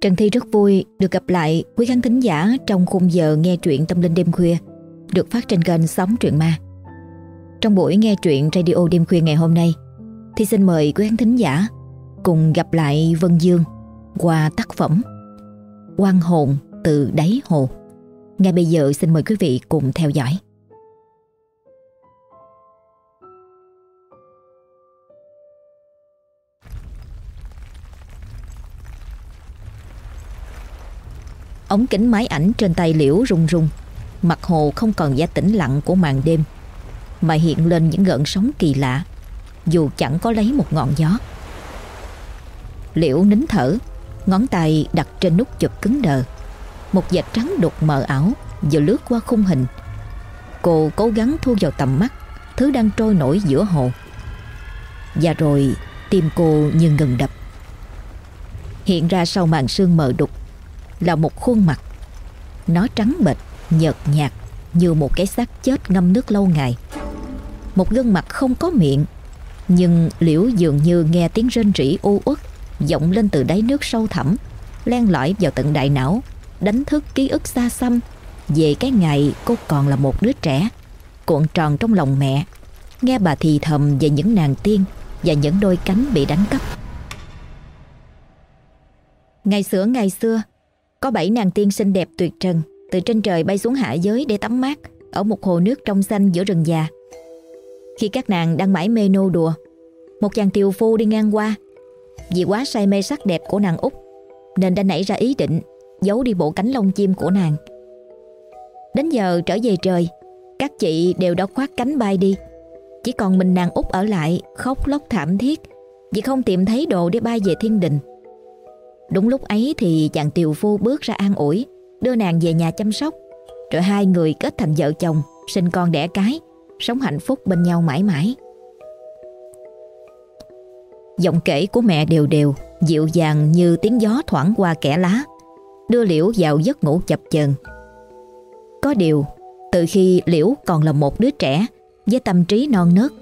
Trần Thi rất vui được gặp lại quý khán thính giả trong khung giờ nghe truyện tâm linh đêm khuya, được phát trên kênh Sóng Truyện Ma. Trong buổi nghe truyện radio đêm khuya ngày hôm nay, thì xin mời quý khán thính giả cùng gặp lại Vân Dương qua tác phẩm Quan hồn từ đáy hồ. Ngay bây giờ xin mời quý vị cùng theo dõi. Ống kính máy ảnh trên tay liễu rung rung. Mặt hồ không còn giá tĩnh lặng của màn đêm, Mà hiện lên những gợn sóng kỳ lạ, Dù chẳng có lấy một ngọn gió. Liễu nín thở, Ngón tay đặt trên nút chụp cứng đờ. Một vệt trắng đục mờ ảo Vừa lướt qua khung hình. Cô cố gắng thu vào tầm mắt, Thứ đang trôi nổi giữa hồ. Và rồi tim cô như ngừng đập. Hiện ra sau màn sương mờ đục là một khuôn mặt. Nó trắng bệch, nhợt nhạt như một cái xác chết ngâm nước lâu ngày. Một gương mặt không có miệng, nhưng liễu dường như nghe tiếng rên rỉ u uất vọng lên từ đáy nước sâu thẳm, len lỏi vào tận đại não, đánh thức ký ức xa xăm về cái ngày cô còn là một đứa trẻ, cuộn tròn trong lòng mẹ, nghe bà thì thầm về những nàng tiên và những đôi cánh bị đánh cắp. Ngày xưa ngày xưa, có bảy nàng tiên xinh đẹp tuyệt trần từ trên trời bay xuống hạ giới để tắm mát ở một hồ nước trong xanh giữa rừng già. Khi các nàng đang mãi mê nô đùa, một chàng tiều phu đi ngang qua. Vì quá say mê sắc đẹp của nàng út nên đã nảy ra ý định giấu đi bộ cánh lông chim của nàng. Đến giờ trở về trời, các chị đều đã khoác cánh bay đi. Chỉ còn mình nàng út ở lại khóc lóc thảm thiết vì không tìm thấy đồ để bay về thiên đình. Đúng lúc ấy thì chàng tiều phu bước ra an ủi, đưa nàng về nhà chăm sóc. Rồi hai người kết thành vợ chồng, sinh con đẻ cái, sống hạnh phúc bên nhau mãi mãi. Giọng kể của mẹ đều đều, dịu dàng như tiếng gió thoảng qua kẻ lá, đưa Liễu vào giấc ngủ chập chờn. Có điều, từ khi Liễu còn là một đứa trẻ với tâm trí non nớt,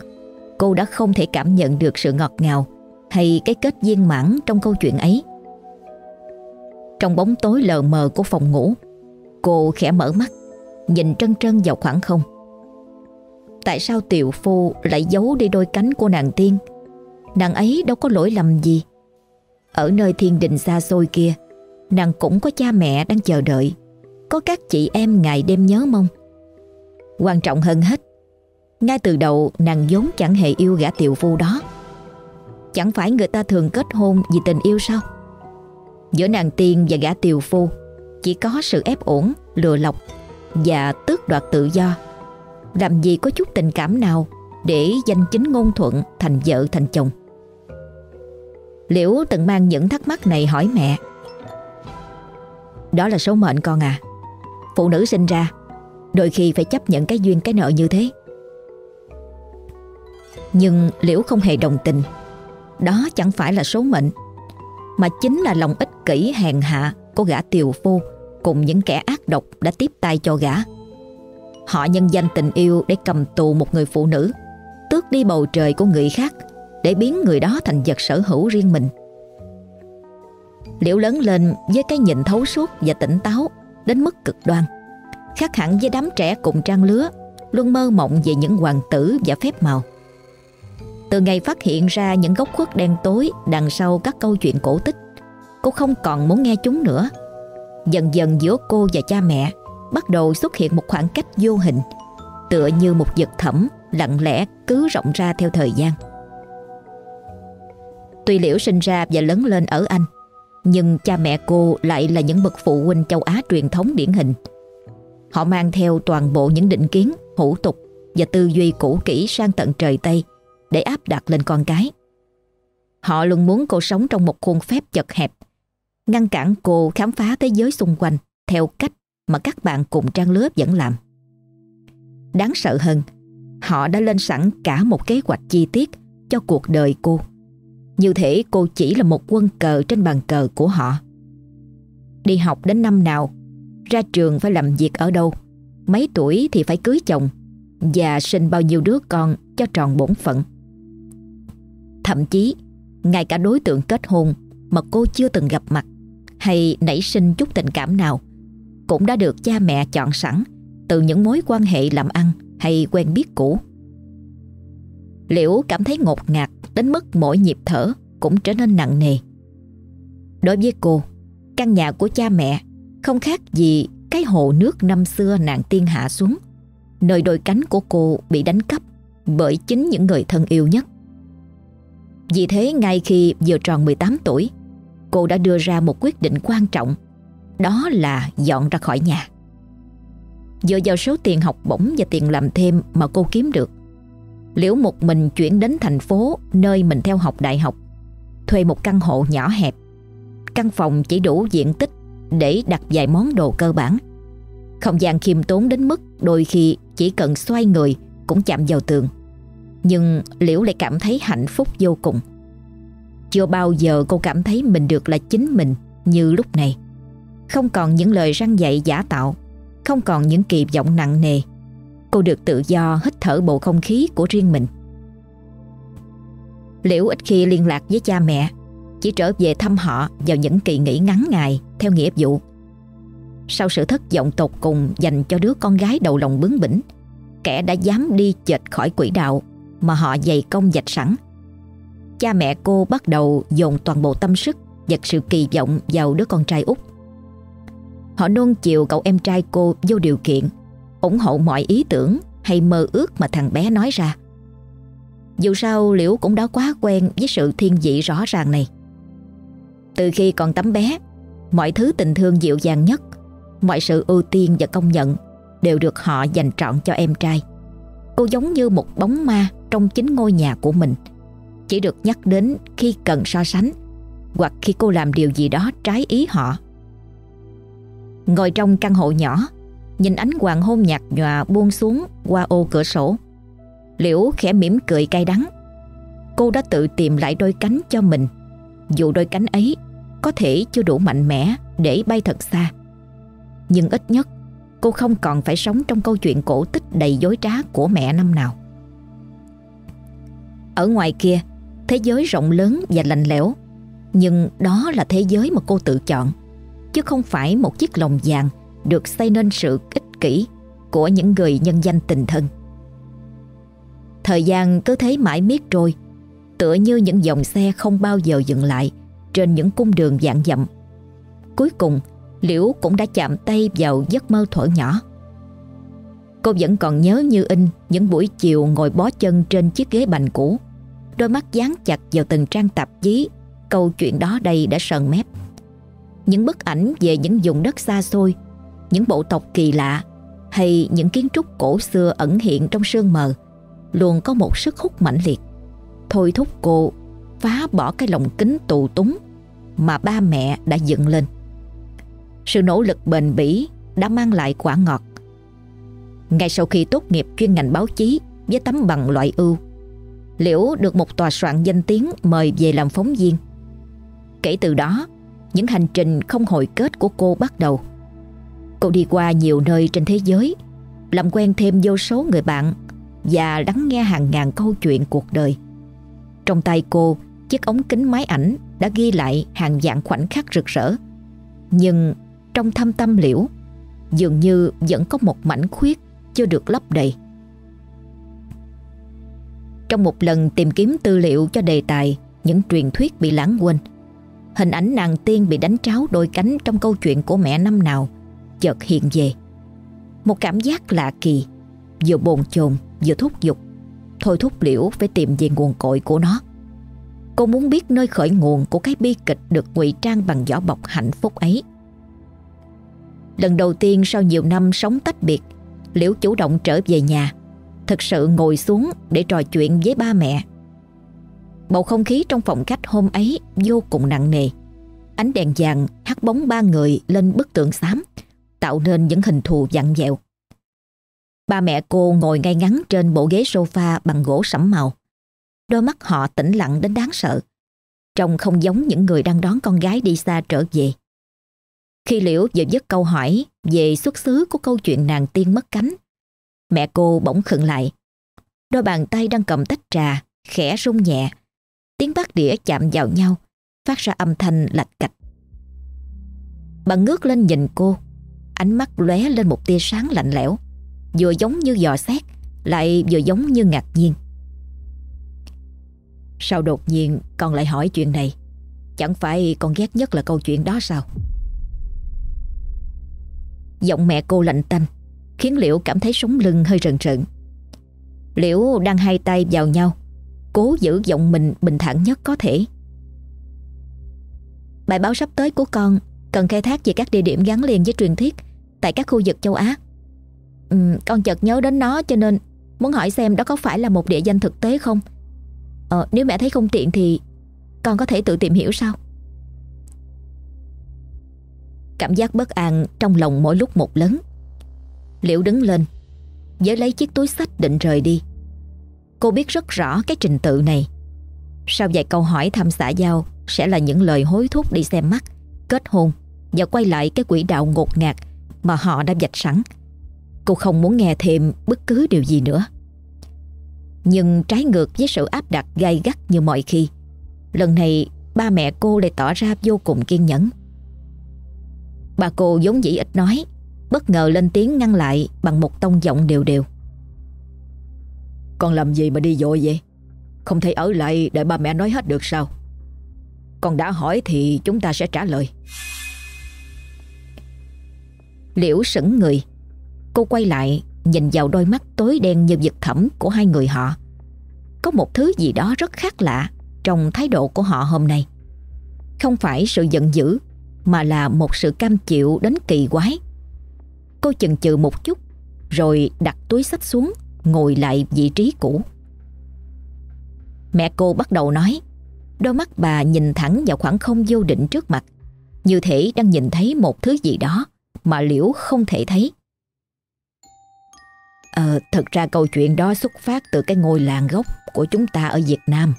cô đã không thể cảm nhận được sự ngọt ngào hay cái kết viên mãn trong câu chuyện ấy. Trong bóng tối lờ mờ của phòng ngủ. Cô khẽ mở mắt, Nhìn trân trân vào khoảng không. Tại sao tiểu phu lại giấu đi đôi cánh của nàng tiên? Nàng ấy đâu có lỗi lầm gì. Ở nơi thiên đình xa xôi kia, Nàng cũng có cha mẹ đang chờ đợi. Có các chị em ngày đêm nhớ mong. Quan trọng hơn hết, Ngay từ đầu nàng vốn chẳng hề yêu gã tiểu phu đó. Chẳng phải người ta thường kết hôn vì tình yêu sao? Giữa nàng tiên và gã tiều phu. Chỉ có sự ép ổn, lừa lọc Và tước đoạt tự do. Làm gì có chút tình cảm nào Để danh chính ngôn thuận Thành vợ thành chồng? Liễu từng mang những thắc mắc này hỏi mẹ. Đó là số mệnh con à. Phụ nữ sinh ra Đôi khi phải chấp nhận cái duyên cái nợ như thế. Nhưng Liễu không hề đồng tình. Đó chẳng phải là số mệnh mà chính là lòng ích kỷ hèn hạ của gã tiều phu cùng những kẻ ác độc đã tiếp tay cho gã. Họ nhân danh tình yêu để cầm tù một người phụ nữ, tước đi bầu trời của người khác để biến người đó thành vật sở hữu riêng mình. Liễu lớn lên với cái nhìn thấu suốt và tỉnh táo đến mức cực đoan, khác hẳn với đám trẻ cùng trang lứa luôn mơ mộng về những hoàng tử và phép màu. Từ ngày phát hiện ra những góc khuất đen tối đằng sau các câu chuyện cổ tích, cô không còn muốn nghe chúng nữa. Dần dần giữa cô và cha mẹ bắt đầu xuất hiện một khoảng cách vô hình, tựa như một vật thẩm lặng lẽ cứ rộng ra theo thời gian. Tuy Liễu sinh ra và lớn lên ở Anh, nhưng cha mẹ cô lại là những bậc phụ huynh châu Á truyền thống điển hình. Họ mang theo toàn bộ những định kiến, hủ tục và tư duy cũ kỹ sang tận trời Tây – để áp đặt lên con cái. Họ luôn muốn cô sống trong một khuôn phép chật hẹp, ngăn cản cô khám phá thế giới xung quanh theo cách mà các bạn cùng trang lứa vẫn làm. Đáng sợ hơn, họ đã lên sẵn cả một kế hoạch chi tiết cho cuộc đời cô. Như thể cô chỉ là một quân cờ trên bàn cờ của họ. Đi học đến năm nào, ra trường phải làm việc ở đâu, mấy tuổi thì phải cưới chồng và sinh bao nhiêu đứa con cho tròn bổn phận. Thậm chí, ngay cả đối tượng kết hôn mà cô chưa từng gặp mặt hay nảy sinh chút tình cảm nào cũng đã được cha mẹ chọn sẵn từ những mối quan hệ làm ăn hay quen biết cũ. Liễu cảm thấy ngột ngạt đến mức mỗi nhịp thở cũng trở nên nặng nề. Đối với cô, căn nhà của cha mẹ không khác gì cái hồ nước năm xưa nạn tiên hạ xuống, nơi đôi cánh của cô bị đánh cắp bởi chính những người thân yêu nhất. Vì thế ngay khi vừa tròn 18 tuổi, cô đã đưa ra một quyết định quan trọng, đó là dọn ra khỏi nhà. Dựa vào số tiền học bổng và tiền làm thêm mà cô kiếm được, Liễu một mình chuyển đến thành phố nơi mình theo học đại học, thuê một căn hộ nhỏ hẹp. Căn phòng chỉ đủ diện tích để đặt vài món đồ cơ bản. Không gian khiêm tốn đến mức đôi khi chỉ cần xoay người cũng chạm vào tường. Nhưng Liễu lại cảm thấy hạnh phúc vô cùng. Chưa bao giờ cô cảm thấy mình được là chính mình như lúc này. Không còn những lời răng dạy giả tạo, không còn những kỳ vọng nặng nề. Cô được tự do hít thở bộ không khí của riêng mình. Liễu ít khi liên lạc với cha mẹ, chỉ trở về thăm họ vào những kỳ nghỉ ngắn ngày theo nghĩa vụ. Sau sự thất vọng tột cùng dành cho đứa con gái đầu lòng bướng bỉnh, kẻ đã dám đi chệch khỏi quỹ đạo mà họ dày công dạch sẵn. Cha mẹ cô bắt đầu dồn toàn bộ tâm sức và sự kỳ vọng vào đứa con trai út. Họ nôn chiều cậu em trai cô vô điều kiện, ủng hộ mọi ý tưởng hay mơ ước mà thằng bé nói ra. Dù sao Liễu cũng đã quá quen với sự thiên vị rõ ràng này. Từ khi còn tấm bé, mọi thứ tình thương dịu dàng nhất, mọi sự ưu tiên và công nhận đều được họ dành trọn cho em trai. Cô giống như một bóng ma trong chính ngôi nhà của mình, chỉ được nhắc đến khi cần so sánh hoặc khi cô làm điều gì đó trái ý họ. Ngồi trong căn hộ nhỏ, nhìn ánh hoàng hôn nhạt nhòa buông xuống qua ô cửa sổ. Liễu khẽ mỉm cười cay đắng. Cô đã tự tìm lại đôi cánh cho mình, dù đôi cánh ấy có thể chưa đủ mạnh mẽ để bay thật xa. Nhưng ít nhất cô không còn phải sống trong câu chuyện cổ tích đầy dối trá của mẹ năm nào. Ở ngoài kia, thế giới rộng lớn và lạnh lẽo, nhưng đó là thế giới mà cô tự chọn, chứ không phải một chiếc lồng vàng được xây nên sự ích kỷ của những người nhân danh tình thân. Thời gian cứ thế mãi miết trôi, tựa như những dòng xe không bao giờ dừng lại trên những cung đường dạng dặm. Cuối cùng, Liễu cũng đã chạm tay vào giấc mơ thuở nhỏ. Cô vẫn còn nhớ như in những buổi chiều ngồi bó chân trên chiếc ghế bành cũ. Đôi mắt dán chặt vào từng trang tạp chí, câu chuyện đó đây đã sờn mép. Những bức ảnh về những vùng đất xa xôi, những bộ tộc kỳ lạ hay những kiến trúc cổ xưa ẩn hiện trong sương mờ luôn có một sức hút mãnh liệt. Thôi thúc cô phá bỏ cái lồng kính tù túng mà ba mẹ đã dựng lên. Sự nỗ lực bền bỉ đã mang lại quả ngọt. Ngay sau khi tốt nghiệp chuyên ngành báo chí với tấm bằng loại ưu, Liễu được một tòa soạn danh tiếng mời về làm phóng viên. Kể từ đó, những hành trình không hồi kết của cô bắt đầu. Cô đi qua nhiều nơi trên thế giới, làm quen thêm vô số người bạn và lắng nghe hàng ngàn câu chuyện cuộc đời. Trong tay cô, chiếc ống kính máy ảnh đã ghi lại hàng dạng khoảnh khắc rực rỡ. Nhưng trong thâm tâm liễu, dường như vẫn có một mảnh khuyết chưa được lấp đầy. Trong một lần tìm kiếm tư liệu cho đề tài những truyền thuyết bị lãng quên, hình ảnh nàng tiên bị đánh tráo đôi cánh trong câu chuyện của mẹ năm nào chợt hiện về. Một cảm giác lạ kỳ, vừa bồn chồn vừa thúc giục, thôi thúc liễu phải tìm về nguồn cội của nó. Cô muốn biết nơi khởi nguồn của cái bi kịch được ngụy trang bằng vỏ bọc hạnh phúc ấy. Lần đầu tiên sau nhiều năm sống tách biệt, Liễu chủ động trở về nhà, thực sự ngồi xuống để trò chuyện với ba mẹ. Bầu không khí trong phòng khách hôm ấy vô cùng nặng nề. Ánh đèn vàng hắt bóng ba người lên bức tượng xám, tạo nên những hình thù dặn dẹo. Ba mẹ cô ngồi ngay ngắn trên bộ ghế sofa bằng gỗ sẫm màu. Đôi mắt họ tĩnh lặng đến đáng sợ. Trông không giống những người đang đón con gái đi xa trở về. Khi Liễu vừa dứt câu hỏi về xuất xứ của câu chuyện nàng tiên mất cánh, mẹ cô bỗng khựng lại. Đôi bàn tay đang cầm tách trà, khẽ rung nhẹ. Tiếng bát đĩa chạm vào nhau, phát ra âm thanh lạch cạch. Bà ngước lên nhìn cô Ánh mắt lóe lên một tia sáng lạnh lẽo Vừa giống như dò xét Lại vừa giống như ngạc nhiên Sao đột nhiên con lại hỏi chuyện này Chẳng phải con ghét nhất là câu chuyện đó sao Giọng mẹ cô lạnh tanh Khiến Liễu cảm thấy sống lưng hơi rần rợn. Liễu đang hai tay vào nhau Cố giữ giọng mình bình thản nhất có thể. Bài báo sắp tới của con Cần khai thác về các địa điểm gắn liền với truyền thuyết Tại các khu vực châu Á. Ừ, Con chợt nhớ đến nó cho nên Muốn hỏi xem đó có phải là một địa danh thực tế không? Ờ nếu mẹ thấy không tiện thì Con có thể tự tìm hiểu sao Cảm giác bất an trong lòng mỗi lúc một lớn. Liễu đứng lên Giới lấy chiếc túi sách định rời đi. Cô biết rất rõ cái trình tự này. Sau vài câu hỏi thăm xã giao Sẽ là những lời hối thúc đi xem mắt, Kết hôn Và quay lại cái quỹ đạo ngột ngạt Mà họ đã dạch sẵn. Cô không muốn nghe thêm bất cứ điều gì nữa. Nhưng trái ngược với sự áp đặt gay gắt như mọi khi, Lần này ba mẹ cô lại tỏ ra vô cùng kiên nhẫn. Bà cô vốn dĩ ít nói Bất ngờ lên tiếng ngăn lại bằng một tông giọng đều đều. Con làm gì mà đi dội vậy? Không thể ở lại để ba mẹ nói hết được sao? Con đã hỏi thì chúng ta sẽ trả lời. Liễu sững người. Cô quay lại Nhìn vào đôi mắt tối đen như vực thẳm Của hai người họ. Có một thứ gì đó rất khác lạ Trong thái độ của họ hôm nay. Không phải sự giận dữ Mà là một sự cam chịu đến kỳ quái Cô chần chừ một chút Rồi đặt túi sách xuống Ngồi lại vị trí cũ Mẹ cô bắt đầu nói Đôi mắt bà nhìn thẳng vào khoảng không vô định trước mặt Như thể đang nhìn thấy một thứ gì đó Mà Liễu không thể thấy Ờ, thật ra câu chuyện đó xuất phát từ cái ngôi làng gốc của chúng ta ở Việt Nam.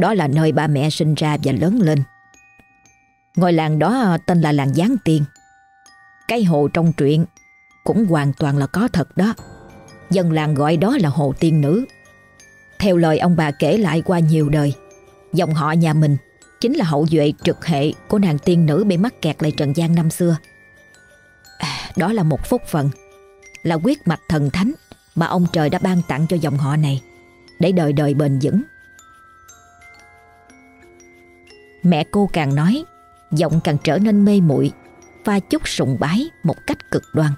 Đó là nơi ba mẹ sinh ra và lớn lên. Ngôi làng đó tên là làng Giáng Tiên. Cái hồ trong truyện cũng hoàn toàn là có thật đó. Dân làng gọi đó là hồ tiên nữ. Theo lời ông bà kể lại qua nhiều đời, dòng họ nhà mình chính là hậu duệ trực hệ của nàng tiên nữ bị mắc kẹt lại Trần gian năm xưa. À, đó là một phúc phận, là quyết mạch thần thánh mà ông trời đã ban tặng cho dòng họ này để đời đời bền vững. Mẹ cô càng nói, giọng càng trở nên mê muội pha chút sùng bái một cách cực đoan.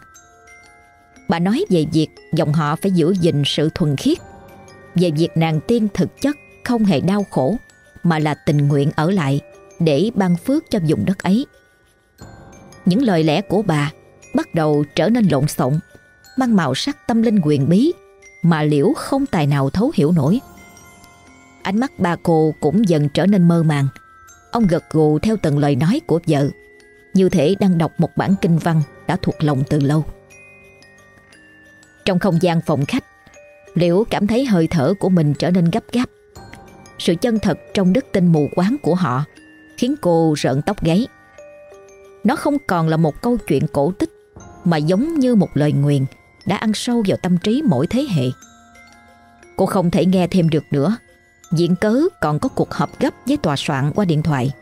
Bà nói về việc dòng họ phải giữ gìn sự thuần khiết, về việc nàng tiên thực chất không hề đau khổ mà là tình nguyện ở lại để ban phước cho vùng đất ấy. Những lời lẽ của bà bắt đầu trở nên lộn xộn, mang màu sắc tâm linh quyền bí mà Liễu không tài nào thấu hiểu nổi. Ánh mắt bà cô cũng dần trở nên mơ màng. Ông gật gù theo từng lời nói của vợ như thể đang đọc một bản kinh văn đã thuộc lòng từ lâu. Trong không gian phòng khách, Liễu cảm thấy hơi thở của mình trở nên gấp gáp. Sự chân thật trong đức tin mù quáng của họ khiến cô rợn tóc gáy. Nó không còn là một câu chuyện cổ tích mà giống như một lời nguyền đã ăn sâu vào tâm trí mỗi thế hệ. Cô không thể nghe thêm được nữa. Diện cớ còn có cuộc họp gấp với tòa soạn qua điện thoại.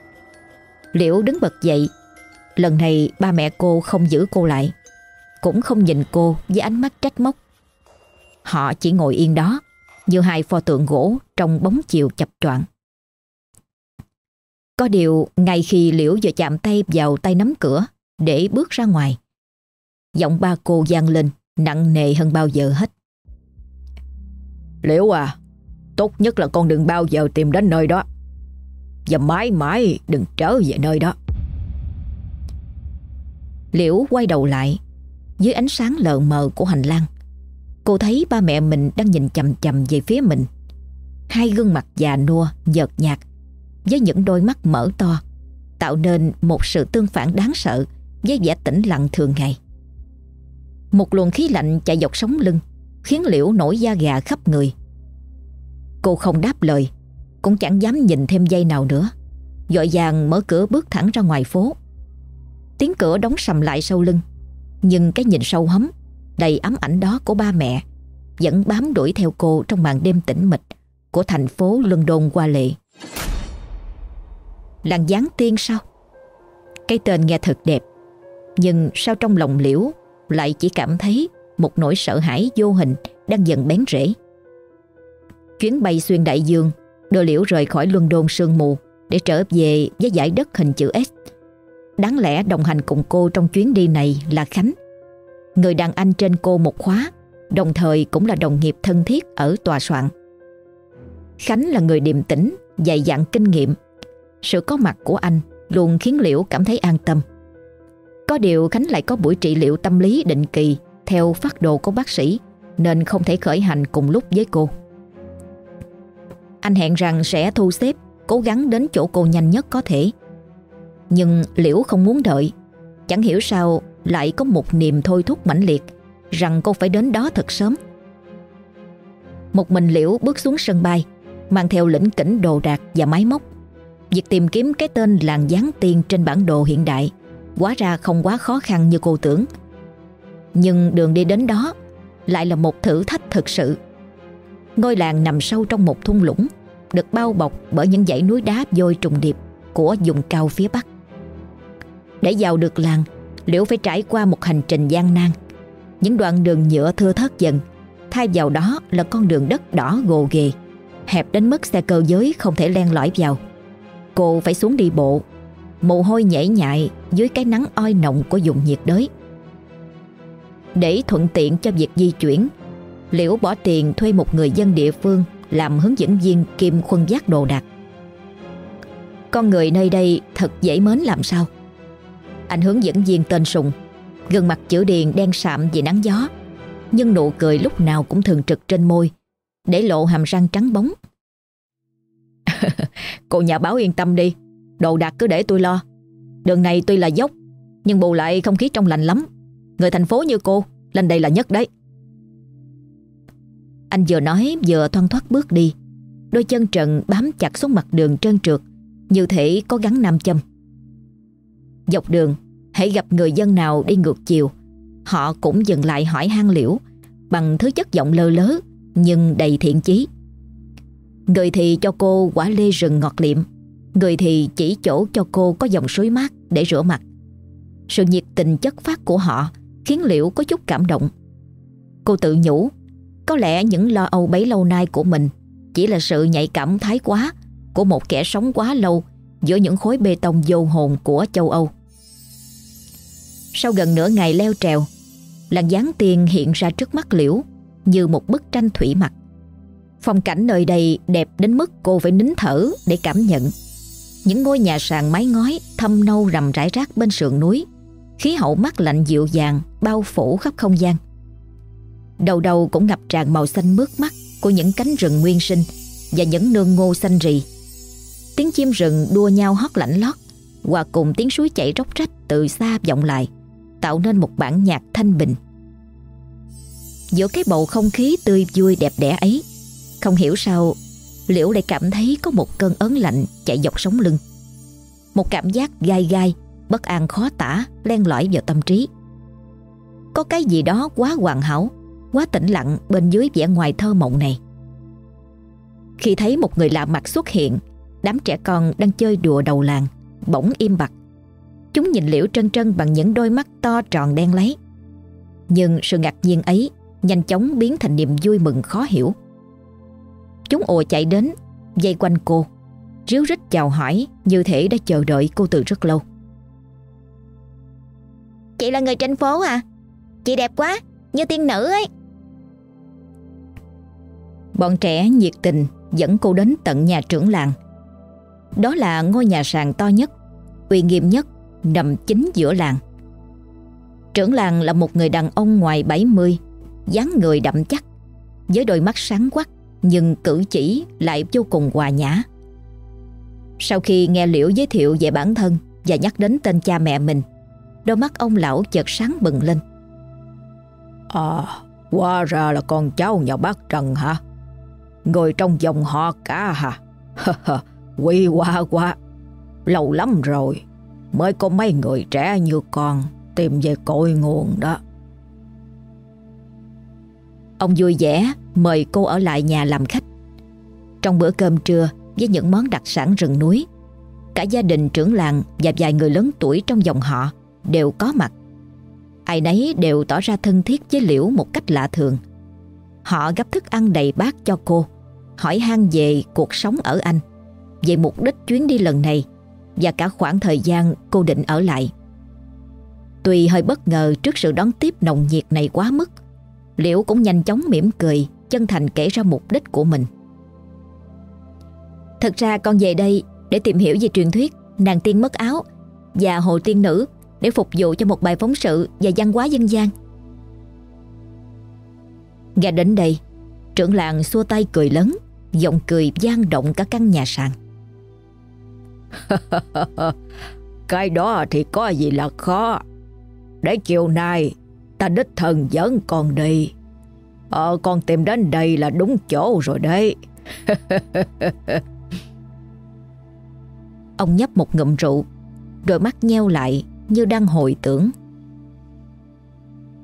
Liễu đứng bật dậy Lần này ba mẹ cô không giữ cô lại, Cũng không nhìn cô với ánh mắt trách móc. Họ chỉ ngồi yên đó Như hai pho tượng gỗ trong bóng chiều chập choạng. Có điều, ngay khi Liễu vừa chạm tay vào tay nắm cửa Để bước ra ngoài, Giọng ba cô gian lên, Nặng nề hơn bao giờ hết. Liễu à Tốt nhất là con đừng bao giờ tìm đến nơi đó. Và mãi mãi đừng trở về nơi đó. Liễu quay đầu lại Dưới ánh sáng lờ mờ của hành lang. Cô thấy ba mẹ mình đang nhìn chầm chầm về phía mình. Hai gương mặt già nua, nhợt nhạt Với những đôi mắt mở to Tạo nên một sự tương phản đáng sợ Với vẻ tĩnh lặng thường ngày. Một luồng khí lạnh chạy dọc sống lưng Khiến Liễu nổi da gà khắp người. Cô không đáp lời Cũng chẳng dám nhìn thêm giây nào nữa Dội vàng mở cửa bước thẳng ra ngoài phố. Tiếng cửa đóng sầm lại sau lưng. Nhưng cái nhìn sâu hấm, Đầy ấm ảnh đó của ba mẹ, Vẫn bám đuổi theo cô trong màn đêm tĩnh mịch Của thành phố London qua lệ. Làng giáng tiên sao? Cái tên nghe thật đẹp, Nhưng sao trong lòng liễu Lại chỉ cảm thấy Một nỗi sợ hãi vô hình Đang dần bén rễ? Chuyến bay xuyên đại dương, Đưa liễu rời khỏi Luân Đôn sương mù Để trở về với giải đất hình chữ S. Đáng lẽ đồng hành cùng cô trong chuyến đi này là Khánh. Người đàn anh trên cô một khóa Đồng thời cũng là đồng nghiệp thân thiết ở tòa soạn. Khánh là người điềm tĩnh, dày dặn kinh nghiệm. Sự có mặt của anh luôn khiến Liễu cảm thấy an tâm. Có điều Khánh lại có buổi trị liệu tâm lý định kỳ Theo phát đồ của bác sĩ Nên không thể khởi hành cùng lúc với cô. Anh hẹn rằng sẽ thu xếp Cố gắng đến chỗ cô nhanh nhất có thể. Nhưng Liễu không muốn đợi Chẳng hiểu sao lại có một niềm thôi thúc mãnh liệt rằng cô phải đến đó thật sớm. Một mình Liễu bước xuống sân bay, mang theo lĩnh kỉnh đồ đạc và máy móc. Việc tìm kiếm cái tên làng Giáng Tiên trên bản đồ hiện đại quá ra không quá khó khăn như cô tưởng. Nhưng đường đi đến đó lại là một thử thách thực sự. Ngôi làng nằm sâu trong một thung lũng, được bao bọc bởi những dãy núi đá vôi trùng điệp của vùng cao phía Bắc. Để vào được làng, Liễu phải trải qua một hành trình gian nan. Những đoạn đường nhựa thưa thớt dần Thay vào đó là con đường đất đỏ gồ ghề Hẹp đến mức xe cơ giới không thể len lỏi vào. Cô phải xuống đi bộ Mồ hôi nhễ nhại dưới cái nắng oi nồng của vùng nhiệt đới. Để thuận tiện cho việc di chuyển Liễu bỏ tiền thuê một người dân địa phương Làm hướng dẫn viên kim khuân giác đồ đạc. Con người nơi đây thật dễ mến làm sao? Anh hướng dẫn viên tên Sùng. Gương mặt chữ điền đen sạm vì nắng gió. Nhưng nụ cười lúc nào cũng thường trực trên môi, Để lộ hàm răng trắng bóng. Cô nhà báo yên tâm đi, Đồ đạc cứ để tôi lo. Đường này tuy là dốc, Nhưng bù lại không khí trong lành lắm. Người thành phố như cô, Lên đây là nhất đấy. Anh vừa nói vừa thoăn thoát bước đi. Đôi chân trần bám chặt xuống mặt đường trơn trượt, Như thể có gắn nam châm. Dọc đường. Hãy gặp người dân nào đi ngược chiều. Họ cũng dừng lại hỏi han liễu, Bằng thứ chất giọng lơ lớ, Nhưng đầy thiện chí. Người thì cho cô quả lê rừng ngọt liệm, Người thì chỉ chỗ cho cô có dòng suối mát để rửa mặt. Sự nhiệt tình chất phát của họ Khiến Liễu có chút cảm động. Cô tự nhủ, Có lẽ những lo âu bấy lâu nay của mình Chỉ là sự nhạy cảm thái quá Của một kẻ sống quá lâu Giữa những khối bê tông vô hồn của châu Âu sau gần nửa ngày leo trèo Làng gián tiền hiện ra trước mắt Liễu Như một bức tranh thủy mặc. Phong cảnh nơi đây đẹp đến mức cô phải nín thở để cảm nhận. Những ngôi nhà sàn mái ngói thâm nâu rầm rải rác bên sườn núi Khí hậu mát lạnh dịu dàng bao phủ khắp không gian. Đầu đầu cũng ngập tràn màu xanh mướt mắt của những cánh rừng nguyên sinh và những nương ngô xanh rì. Tiếng chim rừng đua nhau hót lạnh lót, hòa cùng tiếng suối chảy róc rách từ xa vọng lại tạo nên một bản nhạc thanh bình. Giữa cái bầu không khí tươi vui đẹp đẽ ấy, không hiểu sao Liễu lại cảm thấy có một cơn ớn lạnh chạy dọc sống lưng. Một cảm giác gai gai, bất an khó tả len lỏi vào tâm trí. Có cái gì đó quá hoàn hảo, quá tĩnh lặng bên dưới vẻ ngoài thơ mộng này. Khi thấy một người lạ mặt xuất hiện, đám trẻ con đang chơi đùa đầu làng, bỗng im bặt Chúng nhìn Liễu Trân Trân bằng những đôi mắt to tròn đen lấy. Nhưng sự ngạc nhiên ấy nhanh chóng biến thành niềm vui mừng khó hiểu. Chúng ồ chạy đến, dây quanh cô, ríu rít chào hỏi như thể đã chờ đợi cô từ rất lâu. Chị là người trên phố à? Chị đẹp quá, như tiên nữ ấy. Bọn trẻ nhiệt tình dẫn cô đến tận nhà trưởng làng. Đó là ngôi nhà sàn to nhất, uy nghiêm nhất nằm chính giữa làng. Trưởng làng là một người đàn ông ngoài 70, dáng người đậm chắc, với đôi mắt sáng quắc nhưng cử chỉ lại vô cùng hòa nhã. Sau khi nghe Liễu giới thiệu về bản thân và nhắc đến tên cha mẹ mình, đôi mắt ông lão chợt sáng bừng lên. À, qua ra là con cháu nhà bác Trần hả? Người trong dòng họ cả hả? Quy qua qua, lâu lắm rồi mới có mấy người trẻ như con tìm về cội nguồn đó. Ông vui vẻ mời cô ở lại nhà làm khách. Trong bữa cơm trưa với những món đặc sản rừng núi, Cả gia đình trưởng làng và vài người lớn tuổi trong dòng họ đều có mặt. Ai nấy đều tỏ ra thân thiết với Liễu một cách lạ thường. Họ gấp thức ăn đầy bát cho cô, hỏi han về cuộc sống ở Anh, về mục đích chuyến đi lần này và cả khoảng thời gian cô định ở lại. Tuy hơi bất ngờ trước sự đón tiếp nồng nhiệt này quá mức, Liễu cũng nhanh chóng mỉm cười, chân thành kể ra mục đích của mình. Thật ra con về đây để tìm hiểu về truyền thuyết nàng tiên mất áo và hồ tiên nữ để phục vụ cho một bài phóng sự và văn hóa dân gian. Nghe đến đây, trưởng làng xua tay cười lớn, giọng cười gian động cả căn nhà sàn. Cái đó thì có gì là khó. Để chiều nay ta đích thần dẫn con đi. Ờ, con tìm đến đây là đúng chỗ rồi đấy. Ông nhấp một ngụm rượu, đôi mắt nheo lại như đang hồi tưởng.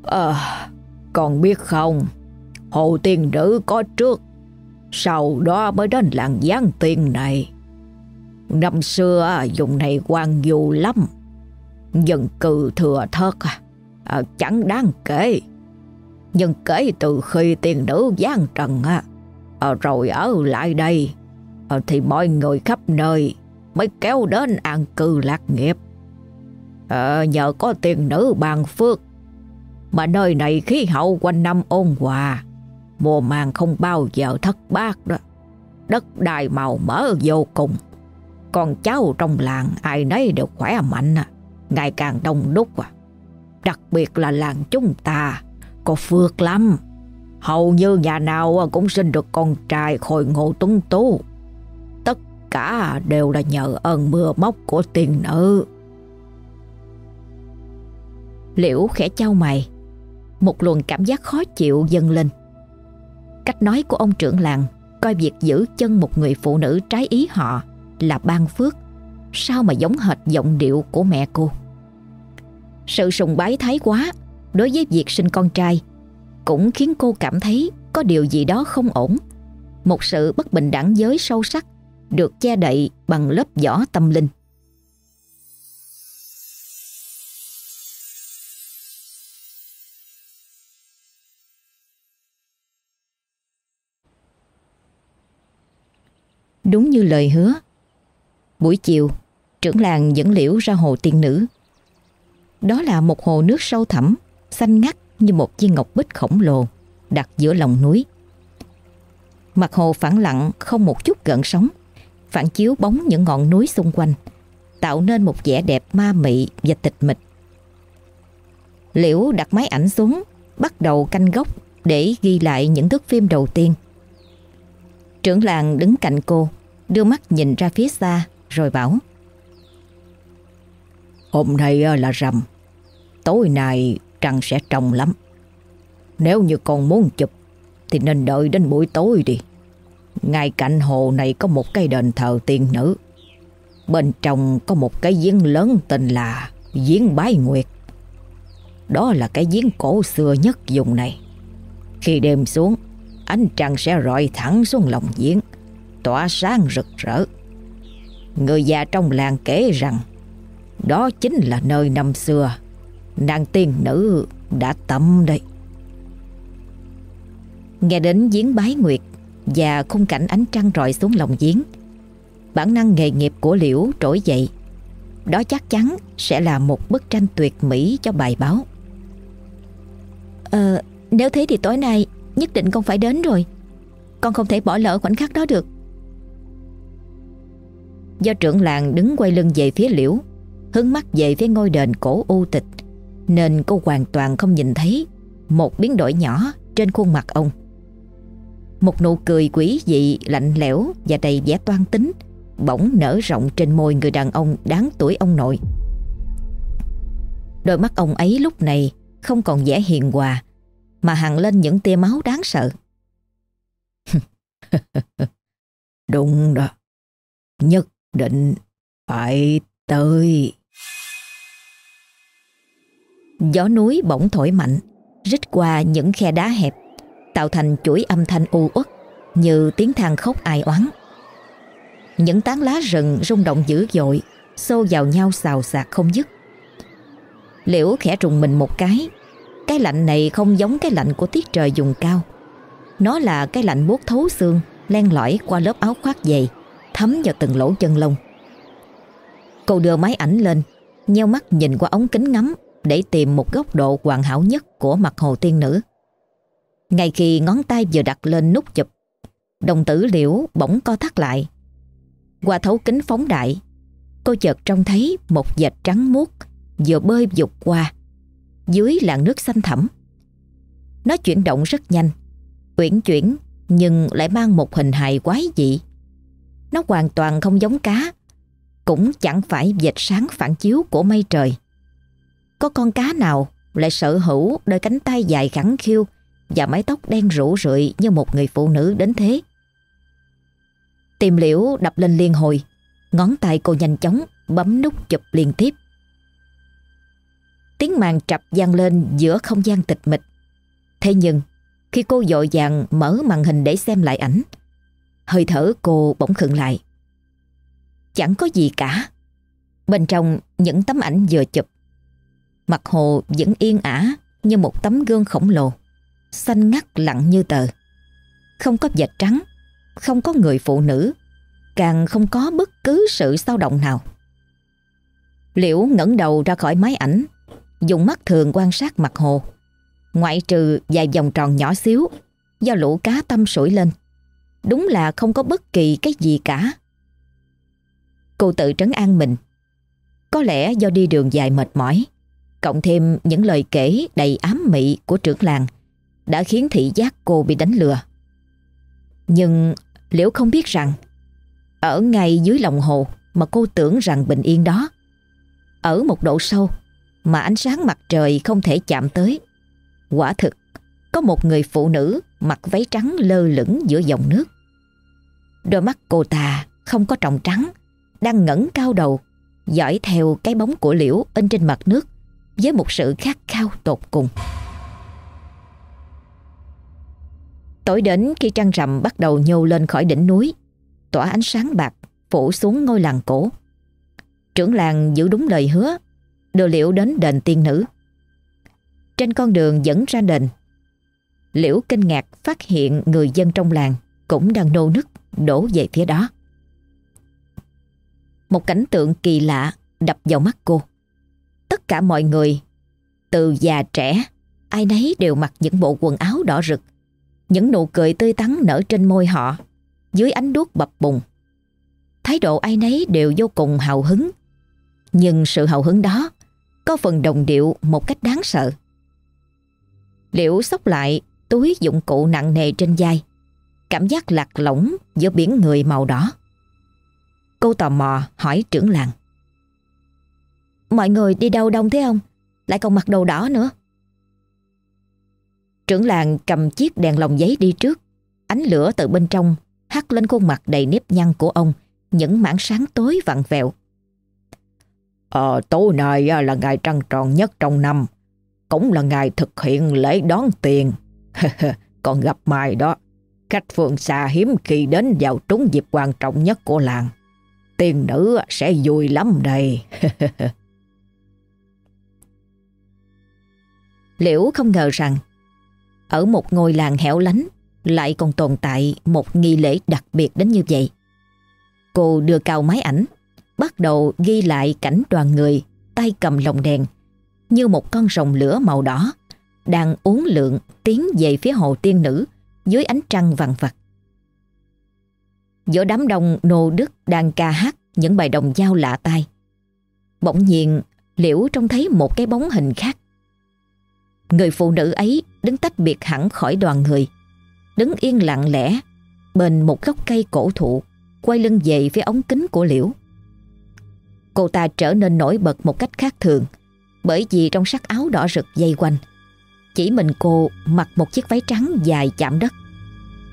Ờ, con biết không, hồ tiên nữ có trước, sau đó mới đến làng gián tiên này. Năm xưa dùng này quan du lắm, dân cư thừa thớt à, chẳng đáng kể. Nhưng kể từ khi tiền nữ giang trần à, rồi ở lại đây à, thì mọi người khắp nơi mới kéo đến an cư lạc nghiệp. À, nhờ có tiền nữ bàn phước mà nơi này khí hậu quanh năm ôn hòa, mùa màng không bao giờ thất bát đó. Đất đai màu mỡ vô cùng. Con cháu trong làng ai nấy đều khỏe mạnh, ngày càng đông đúc. À. Đặc biệt là làng chúng ta có phước lắm. Hầu như nhà nào cũng sinh được con trai khôi ngộ tuấn tú tất cả đều là nhờ ơn mưa móc của tiền nữ. Liễu khẽ trao mày, một luồng cảm giác khó chịu dâng lên. Cách nói của ông trưởng làng coi việc giữ chân một người phụ nữ trái ý họ là ban phước, sao mà giống hệt giọng điệu của mẹ cô. Sự sùng bái thái quá đối với việc sinh con trai cũng khiến cô cảm thấy có điều gì đó không ổn. Một sự bất bình đẳng giới sâu sắc được che đậy bằng lớp vỏ tâm linh. Đúng như lời hứa, buổi chiều, trưởng làng dẫn liễu ra hồ tiên nữ. Đó là một hồ nước sâu thẳm, xanh ngắt như một viên ngọc bích khổng lồ đặt giữa lòng núi. Mặt hồ phẳng lặng không một chút gợn sóng phản chiếu bóng những ngọn núi xung quanh, tạo nên một vẻ đẹp ma mị và tịch mịch. Liễu đặt máy ảnh xuống, bắt đầu canh góc để ghi lại những thước phim đầu tiên. Trưởng làng đứng cạnh cô, đưa mắt nhìn ra phía xa rồi bảo Hôm nay à, là rằm, tối nay trăng sẽ trông lắm. Nếu như con muốn chụp thì nên đợi đến buổi tối đi. Ngay cạnh hồ này có một cái đền thờ tiên nữ. Bên trong có một cái giếng lớn tên là giếng Bái Nguyệt. Đó là cái giếng cổ xưa nhất vùng này. Khi đêm xuống, ánh trăng sẽ rọi thẳng xuống lòng giếng, tỏa sáng rực rỡ. Người già trong làng kể rằng đó chính là nơi năm xưa nàng tiên nữ đã tâm đây. Nghe đến giếng Bái Nguyệt, và khung cảnh ánh trăng rọi xuống lòng giếng. Bản năng nghề nghiệp của Liễu trỗi dậy. Đó chắc chắn sẽ là một bức tranh tuyệt mỹ cho bài báo. Ờ, nếu thế thì tối nay nhất định con phải đến rồi. Con không thể bỏ lỡ khoảnh khắc đó được. Do trưởng làng đứng quay lưng về phía Liễu, hướng mắt về phía ngôi đền cổ u tịch, nên cô hoàn toàn không nhìn thấy một biến đổi nhỏ trên khuôn mặt ông. Một nụ cười quỷ dị, lạnh lẽo và đầy vẻ toan tính bỗng nở rộng trên môi người đàn ông đáng tuổi ông nội. Đôi mắt ông ấy lúc này không còn vẻ hiền hòa mà hằn lên những tia máu đáng sợ. Đúng đó, nhất định phải tới. Gió núi bỗng thổi mạnh, rít qua những khe đá hẹp tạo thành chuỗi âm thanh u uất như tiếng than khóc ai oán. Những tán lá rừng rung động dữ dội Xô vào nhau xào xạc không dứt Liễu khẽ trùng mình một cái Cái lạnh này không giống cái lạnh của tiết trời dùng cao Nó là cái lạnh buốt thấu xương Len lỏi qua lớp áo khoác dày Thấm vào từng lỗ chân lông. Cô đưa máy ảnh lên, Nheo mắt nhìn qua ống kính ngắm Để tìm một góc độ hoàn hảo nhất Của mặt hồ tiên nữ. Ngay khi ngón tay vừa đặt lên nút chụp, Đồng tử liễu bỗng co thắt lại. Qua thấu kính phóng đại, Cô chợt trông thấy một vệt trắng muốt Vừa bơi dục qua Dưới làn nước xanh thẳm. Nó chuyển động rất nhanh, Uyển chuyển Nhưng lại mang một hình hài quái dị. Nó hoàn toàn không giống cá. Cũng chẳng phải vệt sáng phản chiếu của mây trời. Có con cá nào lại sở hữu đôi cánh tay dài khẳng khiu và mái tóc đen rủ rượi như một người phụ nữ đến thế. Tìm liễu đập lên liên hồi, Ngón tay cô nhanh chóng bấm nút chụp liên tiếp. Tiếng màn trập vang lên giữa không gian tịch mịch. Thế nhưng, khi cô dội vàng mở màn hình để xem lại ảnh Hơi thở cô bỗng khựng lại Chẳng có gì cả Bên trong những tấm ảnh vừa chụp Mặt hồ vẫn yên ả như một tấm gương khổng lồ Xanh ngắt lặng như tờ Không có vệt trắng Không có người phụ nữ càng không có bất cứ sự sao động nào. Liễu ngẩng đầu ra khỏi máy ảnh, dùng mắt thường quan sát mặt hồ. Ngoại trừ vài vòng tròn nhỏ xíu, do lũ cá tâm sủi lên. Đúng là không có bất kỳ cái gì cả. Cô tự trấn an mình. Có lẽ do đi đường dài mệt mỏi, cộng thêm những lời kể đầy ám mị của trưởng làng, đã khiến thị giác cô bị đánh lừa. Nhưng Liễu không biết rằng ở ngay dưới lòng hồ mà cô tưởng rằng bình yên đó. Ở một độ sâu mà ánh sáng mặt trời không thể chạm tới. Quả thực, có một người phụ nữ mặc váy trắng lơ lửng giữa dòng nước. Đôi mắt cô ta không có tròng trắng, đang ngẩng cao đầu, dõi theo cái bóng của liễu in trên mặt nước với một sự khát khao tột cùng. Tối đến khi trăng rằm bắt đầu nhô lên khỏi đỉnh núi tỏa ánh sáng bạc phủ xuống ngôi làng cổ. Trưởng làng giữ đúng lời hứa, đưa Liễu đến đền tiên nữ. Trên con đường dẫn ra đền, Liễu kinh ngạc phát hiện người dân trong làng cũng đang nô nức đổ về phía đó. Một cảnh tượng kỳ lạ đập vào mắt cô. Tất cả mọi người, từ già trẻ, ai nấy đều mặc những bộ quần áo đỏ rực. Những nụ cười tươi tắn nở trên môi họ dưới ánh đuốc bập bùng. Thái độ ai nấy đều vô cùng hào hứng. Nhưng sự hào hứng đó có phần đồng điệu một cách đáng sợ. Liễu sốc lại túi dụng cụ nặng nề trên vai, cảm giác lạc lõng giữa biển người màu đỏ. Cô tò mò hỏi trưởng làng. Mọi người đi đâu đông thế không? Lại còn mặc đồ đỏ nữa. Trưởng làng cầm chiếc đèn lồng giấy đi trước, ánh lửa từ bên trong hắt lên khuôn mặt đầy nếp nhăn của ông những mảng sáng tối vặn vẹo. Ờ, tối nay là ngày trăng tròn nhất trong năm, cũng là ngày thực hiện lễ đón tiền. Còn gặp mai đó, khách phương xa hiếm khi đến vào trúng dịp quan trọng nhất của làng. Tiền nữ sẽ vui lắm đây. Liễu không ngờ rằng ở một ngôi làng hẻo lánh lại còn tồn tại một nghi lễ đặc biệt đến như vậy. Cô đưa cao máy ảnh, bắt đầu ghi lại cảnh đoàn người tay cầm lồng đèn như một con rồng lửa màu đỏ đang uốn lượn tiến về phía hồ tiên nữ dưới ánh trăng vằn vặt. Giữa đám đông nô đức đang ca hát những bài đồng dao lạ tai. Bỗng nhiên Liễu trông thấy một cái bóng hình khác. Người phụ nữ ấy đứng tách biệt hẳn khỏi đoàn người đứng yên lặng lẽ bên một gốc cây cổ thụ, quay lưng về phía ống kính của Liễu. Cô ta trở nên nổi bật một cách khác thường, bởi vì trong sắc áo đỏ rực dây quanh, chỉ mình cô mặc một chiếc váy trắng dài chạm đất.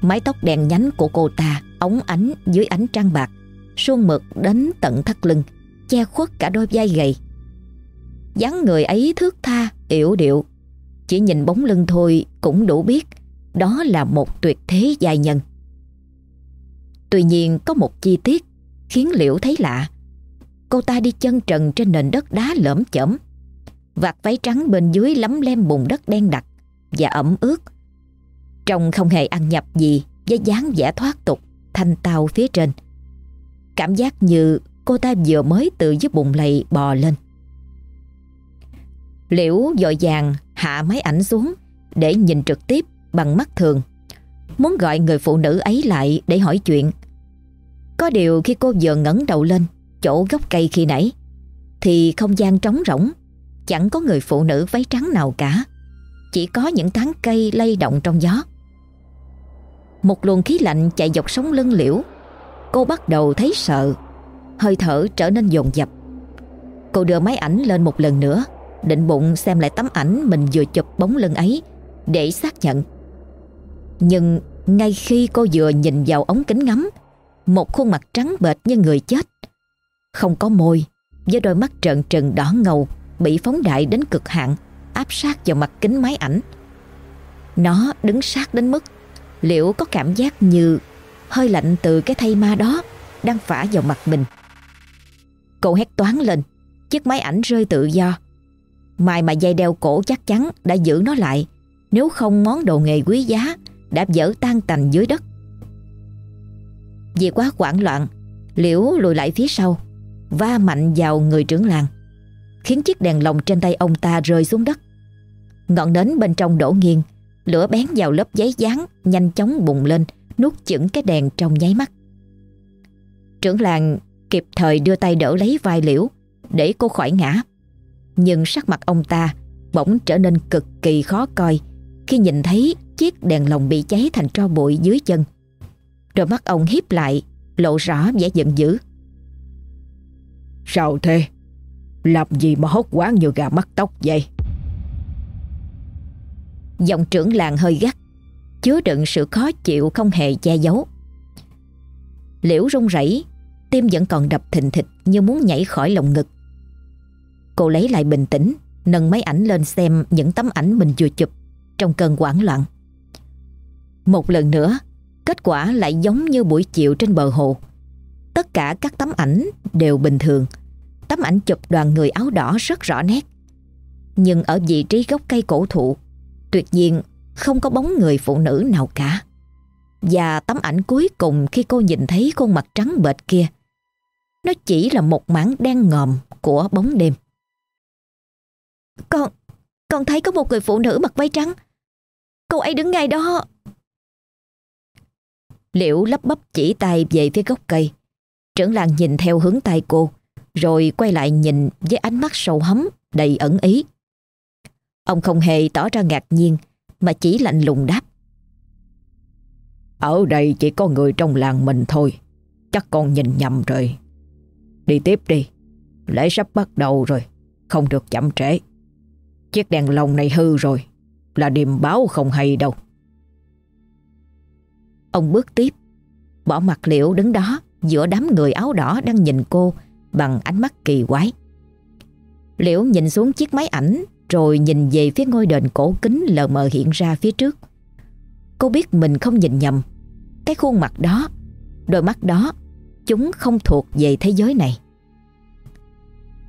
Mái tóc đèn nhánh của cô ta ống ánh dưới ánh trăng bạc, suôn mực đến tận thắt lưng, che khuất cả đôi vai gầy. dáng người ấy thước tha, yểu điệu, chỉ nhìn bóng lưng thôi cũng đủ biết đó là một tuyệt thế giai nhân. Tuy nhiên có một chi tiết khiến Liễu thấy lạ. Cô ta đi chân trần trên nền đất đá lởm chởm. Vạt váy trắng bên dưới lấm lem bùn đất đen đặc và ẩm ướt. Trông không hề ăn nhập gì với dáng vẻ thoát tục, thanh tao phía trên. Cảm giác như cô ta vừa mới từ dưới bùn lầy bò lên. Liễu dội vàng hạ máy ảnh xuống để nhìn trực tiếp bằng mắt thường. Muốn gọi người phụ nữ ấy lại để hỏi chuyện. Có điều khi cô vừa ngẩng đầu lên chỗ gốc cây khi nãy thì không gian trống rỗng, chẳng có người phụ nữ váy trắng nào cả. Chỉ có những tán cây lay động trong gió. Một luồng khí lạnh chạy dọc sống lưng liễu. Cô bắt đầu thấy sợ, hơi thở trở nên dồn dập. Cô đưa máy ảnh lên một lần nữa định bụng xem lại tấm ảnh mình vừa chụp bóng lưng ấy để xác nhận. Nhưng ngay khi cô vừa nhìn vào ống kính ngắm, một khuôn mặt trắng bệch như người chết, không có môi, với đôi mắt trợn trừng đỏ ngầu bị phóng đại đến cực hạn, áp sát vào mặt kính máy ảnh. Nó đứng sát đến mức liệu có cảm giác như hơi lạnh từ cái thây ma đó đang phả vào mặt mình. Cô hét toán lên, chiếc máy ảnh rơi tự do Mai mà dây đeo cổ chắc chắn đã giữ nó lại Nếu không món đồ nghề quý giá Đã dở tan tành dưới đất Vì quá hoảng loạn Liễu lùi lại phía sau Va mạnh vào người trưởng làng Khiến chiếc đèn lồng trên tay ông ta rơi xuống đất Ngọn nến bên trong đổ nghiêng Lửa bén vào lớp giấy dán Nhanh chóng bùng lên Nuốt chửng cái đèn trong nháy mắt Trưởng làng kịp thời đưa tay đỡ lấy vai liễu Để cô khỏi ngã nhưng sắc mặt ông ta bỗng trở nên cực kỳ khó coi khi nhìn thấy chiếc đèn lồng bị cháy thành tro bụi dưới chân. Rồi mắt ông hiếp lại, lộ rõ vẻ giận dữ. Sao thế? Làm gì mà hốt quán như gà mắt tóc vậy? Dòng trưởng làng hơi gắt, chứa đựng sự khó chịu không hề che giấu. Liễu run rẩy, tim vẫn còn đập thình thịch như muốn nhảy khỏi lồng ngực. Cô lấy lại bình tĩnh Nâng máy ảnh lên xem những tấm ảnh mình vừa chụp Trong cơn hoảng loạn Một lần nữa Kết quả lại giống như buổi chiều trên bờ hồ Tất cả các tấm ảnh đều bình thường Tấm ảnh chụp đoàn người áo đỏ rất rõ nét Nhưng ở vị trí gốc cây cổ thụ Tuyệt nhiên không có bóng người phụ nữ nào cả Và tấm ảnh cuối cùng khi cô nhìn thấy khuôn mặt trắng bệch kia Nó chỉ là một mảng đen ngòm của bóng đêm con, con thấy có một người phụ nữ mặc váy trắng. Cô ấy đứng ngay đó. Liễu lấp bắp chỉ tay về phía gốc cây. Trưởng làng nhìn theo hướng tay cô, rồi quay lại nhìn với ánh mắt sâu hấm, đầy ẩn ý. Ông không hề tỏ ra ngạc nhiên, mà chỉ lạnh lùng đáp. Ở đây chỉ có người trong làng mình thôi, chắc con nhìn nhầm rồi. Đi tiếp đi, lễ sắp bắt đầu rồi, không được chậm trễ. Chiếc đèn lồng này hư rồi Là điềm báo không hay đâu Ông bước tiếp Bỏ mặt liễu đứng đó Giữa đám người áo đỏ đang nhìn cô Bằng ánh mắt kỳ quái Liễu nhìn xuống chiếc máy ảnh Rồi nhìn về phía ngôi đền cổ kính Lờ mờ hiện ra phía trước Cô biết mình không nhìn nhầm Cái khuôn mặt đó Đôi mắt đó Chúng không thuộc về thế giới này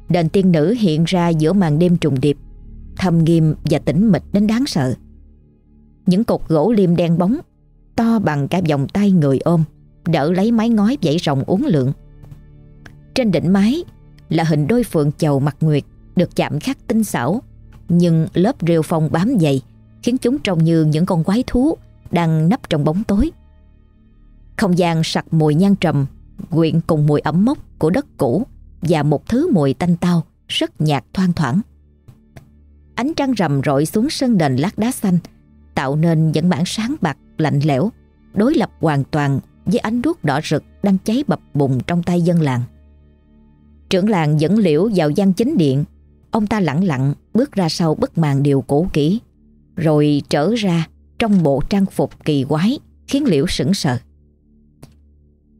Đền tiên nữ hiện ra giữa màn đêm trùng điệp thâm nghiêm và tĩnh mịch đến đáng sợ. Những cột gỗ liêm đen bóng, to bằng cả vòng tay người ôm, đỡ lấy mái ngói dãy rộng uốn lượn. Trên đỉnh mái là hình đôi phượng chầu mặt nguyệt được chạm khắc tinh xảo, nhưng lớp rêu phong bám dày khiến chúng trông như những con quái thú đang nấp trong bóng tối. Không gian sặc mùi nhang trầm, quyện cùng mùi ẩm mốc của đất cũ và một thứ mùi tanh tao rất nhạt thoang thoảng. Ánh trăng rầm rọi xuống sân đền lát đá xanh Tạo nên những bản sáng bạc lạnh lẽo Đối lập hoàn toàn với ánh đuốc đỏ rực Đang cháy bập bùng trong tay dân làng Trưởng làng dẫn liễu vào gian chính điện. Ông ta lặng lặng bước ra sau bức màn điều cổ kỹ, Rồi trở ra trong bộ trang phục kỳ quái, Khiến liễu sững sờ.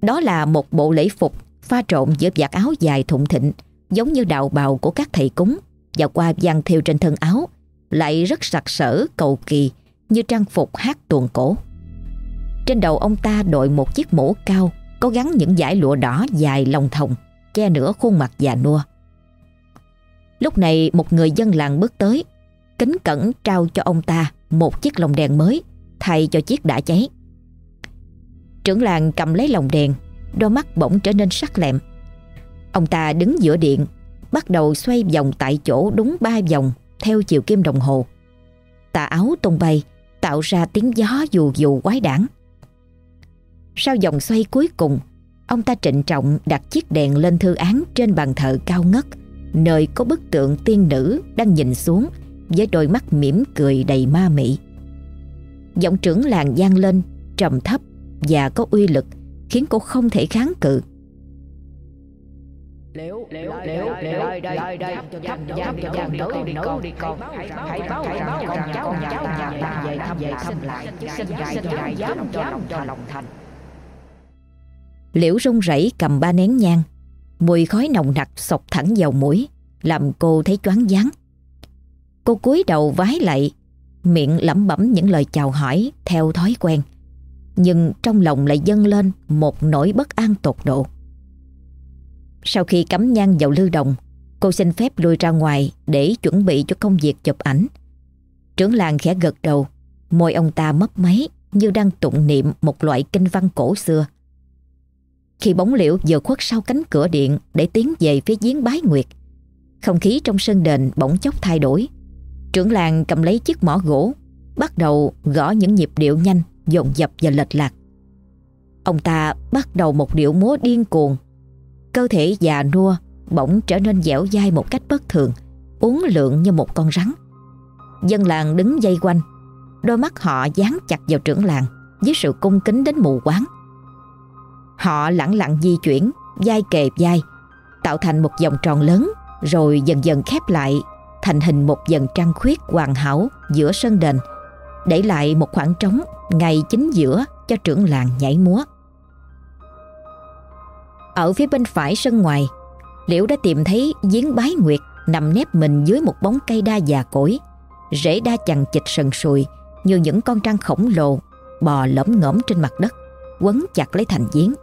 Đó là một bộ lễ phục pha trộn giữa vạt áo dài thụng thịnh, giống như đạo bào của các thầy cúng, và qua gian theo trên thân áo, lại rất sặc sỡ, cầu kỳ, như trang phục hát tuồng cổ. Trên đầu ông ta đội một chiếc mũ cao, có gắn những dải lụa đỏ dài lồng thòng che nửa khuôn mặt già nua. Lúc này một người dân làng bước tới, kính cẩn trao cho ông ta một chiếc lồng đèn mới thay cho chiếc đã cháy. Trưởng làng cầm lấy lồng đèn, đôi mắt bỗng trở nên sắc lẹm. Ông ta đứng giữa điện, bắt đầu xoay vòng tại chỗ đúng ba vòng theo chiều kim đồng hồ. Tà áo tung bay, tạo ra tiếng gió dù dù quái đản. Sau vòng xoay cuối cùng, ông ta trịnh trọng đặt chiếc đèn lên thư án trên bàn thờ cao ngất, nơi có bức tượng tiên nữ đang nhìn xuống với đôi mắt mỉm cười đầy ma mị. Giọng trưởng làng gian lên, trầm thấp và có uy lực khiến cô không thể kháng cự. Liễu, liễu, liễu, liễu, đây, đây, đây, thắp nhang cho con nấu đi con, đi con, hãy báo, hãy báo con cháu nhà ta về thăm về thăm lại, xin gài gài dám cho lòng cho lòng thành. Liễu rung rẩy cầm ba nén nhang, mùi khói nồng nặc sộc thẳng vào mũi, làm cô thấy choáng váng. Cô cúi đầu vái lại, miệng lẩm bẩm những lời chào hỏi theo thói quen. Nhưng trong lòng lại dâng lên một nỗi bất an tột độ. Sau khi cắm nhang vào lưu đồng, cô xin phép lui ra ngoài để chuẩn bị cho công việc chụp ảnh. Trưởng làng khẽ gật đầu, môi ông ta mấp máy như đang tụng niệm một loại kinh văn cổ xưa. Khi bóng liễu vừa khuất sau cánh cửa điện để tiến về phía giếng bái nguyệt, không khí trong sân đền bỗng chốc thay đổi. Trưởng làng cầm lấy chiếc mỏ gỗ, bắt đầu gõ những nhịp điệu nhanh, dồn dập và lệch lạc. Ông ta bắt đầu một điệu múa điên cuồng Cơ thể già nua bỗng trở nên dẻo dai một cách bất thường, uốn lượn như một con rắn. Dân làng đứng dây quanh, đôi mắt họ dán chặt vào trưởng làng với sự cung kính đến mù quáng. Họ lặng lặng di chuyển, dai kề dai, tạo thành một vòng tròn lớn rồi dần dần khép lại thành hình một dần trăng khuyết hoàn hảo giữa sân đền, để lại một khoảng trống ngay chính giữa cho trưởng làng nhảy múa. Ở phía bên phải sân ngoài, Liễu đã tìm thấy giếng bái nguyệt nằm nép mình dưới một bóng cây đa già cỗi. Rễ đa chằng chịch sần sùi như những con trăng khổng lồ bò lõm ngõm trên mặt đất, quấn chặt lấy thành giếng.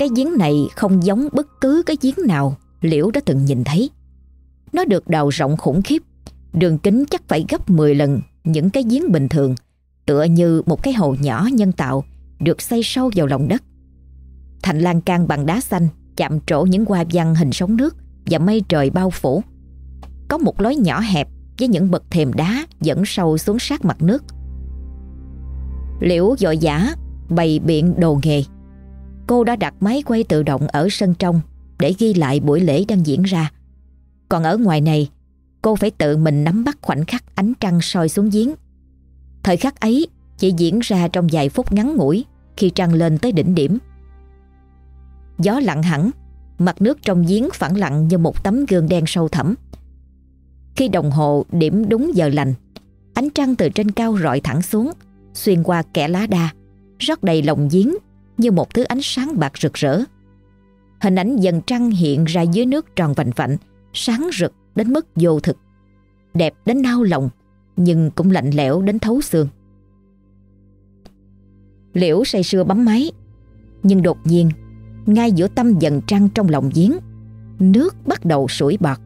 Cái giếng này không giống bất cứ cái giếng nào Liễu đã từng nhìn thấy. Nó được đào rộng khủng khiếp, đường kính chắc phải gấp 10 lần những cái giếng bình thường, tựa như một cái hồ nhỏ nhân tạo được xây sâu vào lòng đất. Thành lan can bằng đá xanh chạm trổ những hoa văn hình sóng nước và mây trời bao phủ. Có một lối nhỏ hẹp với những bậc thềm đá dẫn sâu xuống sát mặt nước. Liễu dội giả bày biện đồ nghề. Cô đã đặt máy quay tự động ở sân trong để ghi lại buổi lễ đang diễn ra. Còn ở ngoài này, cô phải tự mình nắm bắt khoảnh khắc ánh trăng soi xuống giếng. Thời khắc ấy chỉ diễn ra trong vài phút ngắn ngủi khi trăng lên tới đỉnh điểm. Gió lặng hẳn, mặt nước trong giếng phẳng lặng như một tấm gương đen sâu thẳm. Khi đồng hồ điểm đúng giờ lành, ánh trăng từ trên cao rọi thẳng xuống, xuyên qua kẽ lá đa, rót đầy lòng giếng như một thứ ánh sáng bạc rực rỡ. Hình ảnh dần trăng hiện ra dưới nước tròn vành vạnh, sáng rực đến mức vô thực. Đẹp đến nao lòng, nhưng cũng lạnh lẽo đến thấu xương. Liễu say sưa bấm máy, nhưng đột nhiên ngay giữa tâm dần trăng trong lòng giếng Nước bắt đầu sủi bọt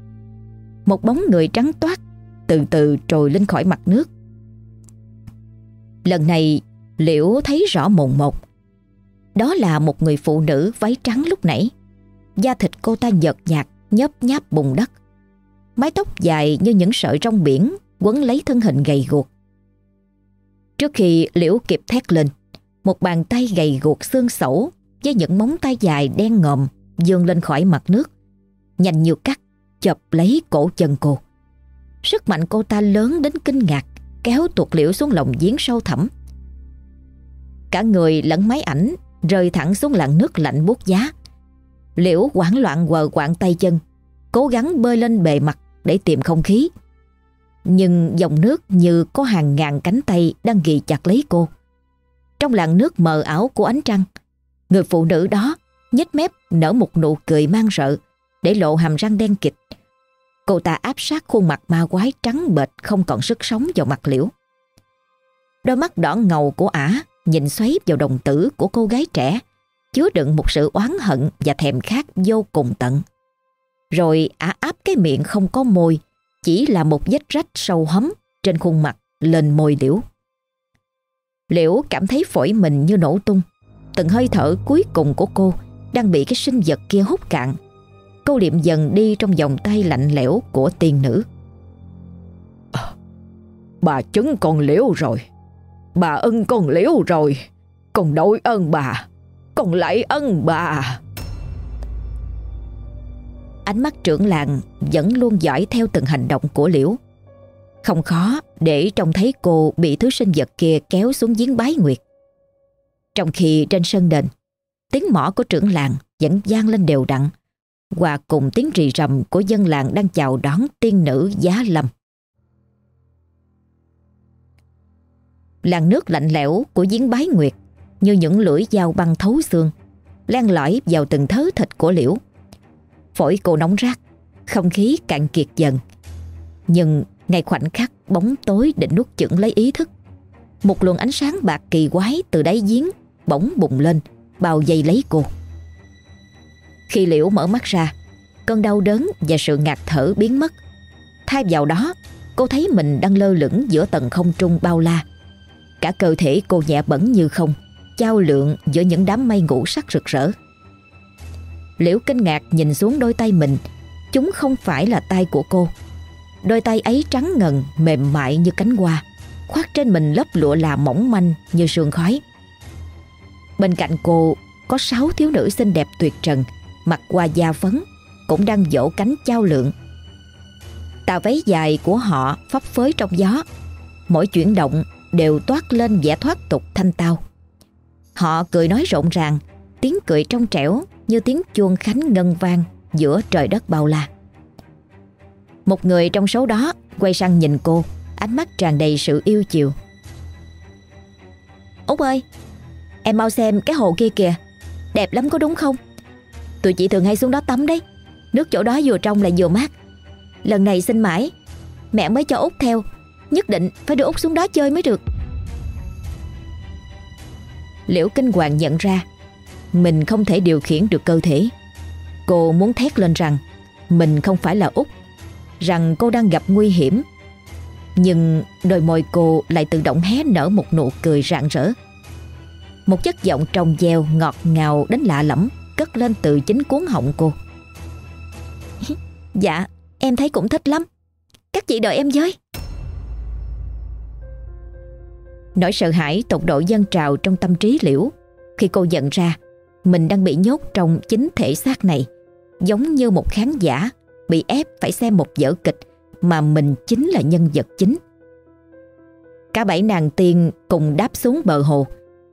Một bóng người trắng toát Từ từ trồi lên khỏi mặt nước Lần này Liễu thấy rõ mồn một đó là một người phụ nữ váy trắng lúc nãy Da thịt cô ta nhợt nhạt Nhấp nháp bùn đất Mái tóc dài như những sợi rong biển Quấn lấy thân hình gầy guộc Trước khi Liễu kịp thét lên Một bàn tay gầy guộc xương sẩu với những móng tay dài đen ngòm dương lên khỏi mặt nước. Nhanh như cắt, chập lấy cổ chân cô. Sức mạnh cô ta lớn đến kinh ngạc, kéo tuột liễu xuống lòng giếng sâu thẳm. Cả người lẫn máy ảnh rơi thẳng xuống làn nước lạnh buốt giá. Liễu hoảng loạn quờ quạng tay chân, cố gắng bơi lên bề mặt để tìm không khí. Nhưng dòng nước như có hàng ngàn cánh tay đang ghì chặt lấy cô. Trong làn nước mờ ảo của ánh trăng, Người phụ nữ đó nhếch mép nở một nụ cười mang rợ để lộ hàm răng đen kịch. Cô ta áp sát khuôn mặt ma quái trắng bệch không còn sức sống vào mặt liễu. Đôi mắt đỏ ngầu của ả nhìn xoáy vào đồng tử của cô gái trẻ chứa đựng một sự oán hận và thèm khát vô cùng tận. Rồi ả áp cái miệng không có môi, chỉ là một vết rách sâu hấm trên khuôn mặt lên môi liễu. Liễu cảm thấy phổi mình như nổ tung. Từng hơi thở cuối cùng của cô đang bị cái sinh vật kia hút cạn. Cô liệm dần đi trong vòng tay lạnh lẽo của tiên nữ. À, bà chứng con liễu rồi. Bà ân con liễu rồi. Con đối ơn bà. Con lại ân bà. Ánh mắt trưởng làng vẫn luôn dõi theo từng hành động của liễu. Không khó để trông thấy cô bị thứ sinh vật kia kéo xuống giếng bái nguyệt. Trong khi trên sân đền, tiếng mỏ của trưởng làng vẫn vang lên đều đặn, hòa cùng tiếng rì rầm của dân làng đang chào đón tiên nữ giá lâm. Làn nước lạnh lẽo của giếng bái nguyệt như những lưỡi dao băng thấu xương, len lỏi vào từng thớ thịt của liễu. Phổi cô nóng rát, không khí cạn kiệt dần. Nhưng ngay khoảnh khắc bóng tối định nuốt chửng lấy ý thức Một luồng ánh sáng bạc kỳ quái từ đáy giếng bỗng bùng lên Bao dây lấy cô Khi liễu mở mắt ra Cơn đau đớn và sự ngạt thở biến mất Thay vào đó Cô thấy mình đang lơ lửng giữa tầng không trung bao la Cả cơ thể cô nhẹ bẩn như không Trao lượng giữa những đám mây ngũ sắc rực rỡ Liễu kinh ngạc nhìn xuống đôi tay mình Chúng không phải là tay của cô Đôi tay ấy trắng ngần, mềm mại như cánh hoa, khoác trên mình lớp lụa là mỏng manh như sương khói. Bên cạnh cô có sáu thiếu nữ xinh đẹp tuyệt trần, mặc qua da phấn, cũng đang vỗ cánh trao lượng. Tà váy dài của họ phấp phới trong gió, mỗi chuyển động đều toát lên vẻ thoát tục thanh tao. Họ cười nói rộn ràng, tiếng cười trong trẻo như tiếng chuông khánh ngân vang giữa trời đất bao la. Một người trong số đó quay sang nhìn cô Ánh mắt tràn đầy sự yêu chiều Út ơi Em mau xem cái hồ kia kìa Đẹp lắm có đúng không Tụi chị thường hay xuống đó tắm đấy Nước chỗ đó vừa trong lại vừa mát Lần này xin mãi Mẹ mới cho Út theo Nhất định phải đưa Út xuống đó chơi mới được Liễu Kinh Hoàng nhận ra Mình không thể điều khiển được cơ thể Cô muốn thét lên rằng Mình không phải là Út rằng cô đang gặp nguy hiểm. Nhưng đôi môi cô lại tự động hé nở một nụ cười rạng rỡ. Một chất giọng trong gieo ngọt ngào đến lạ lẫm cất lên từ chính cuốn họng cô. dạ, em thấy cũng thích lắm. Các chị đợi em với. Nỗi sợ hãi tột độ dân trào trong tâm trí liễu khi cô nhận ra, mình đang bị nhốt trong chính thể xác này, giống như một khán giả bị ép phải xem một vở kịch mà mình chính là nhân vật chính. Cả bảy nàng tiên cùng đáp xuống bờ hồ.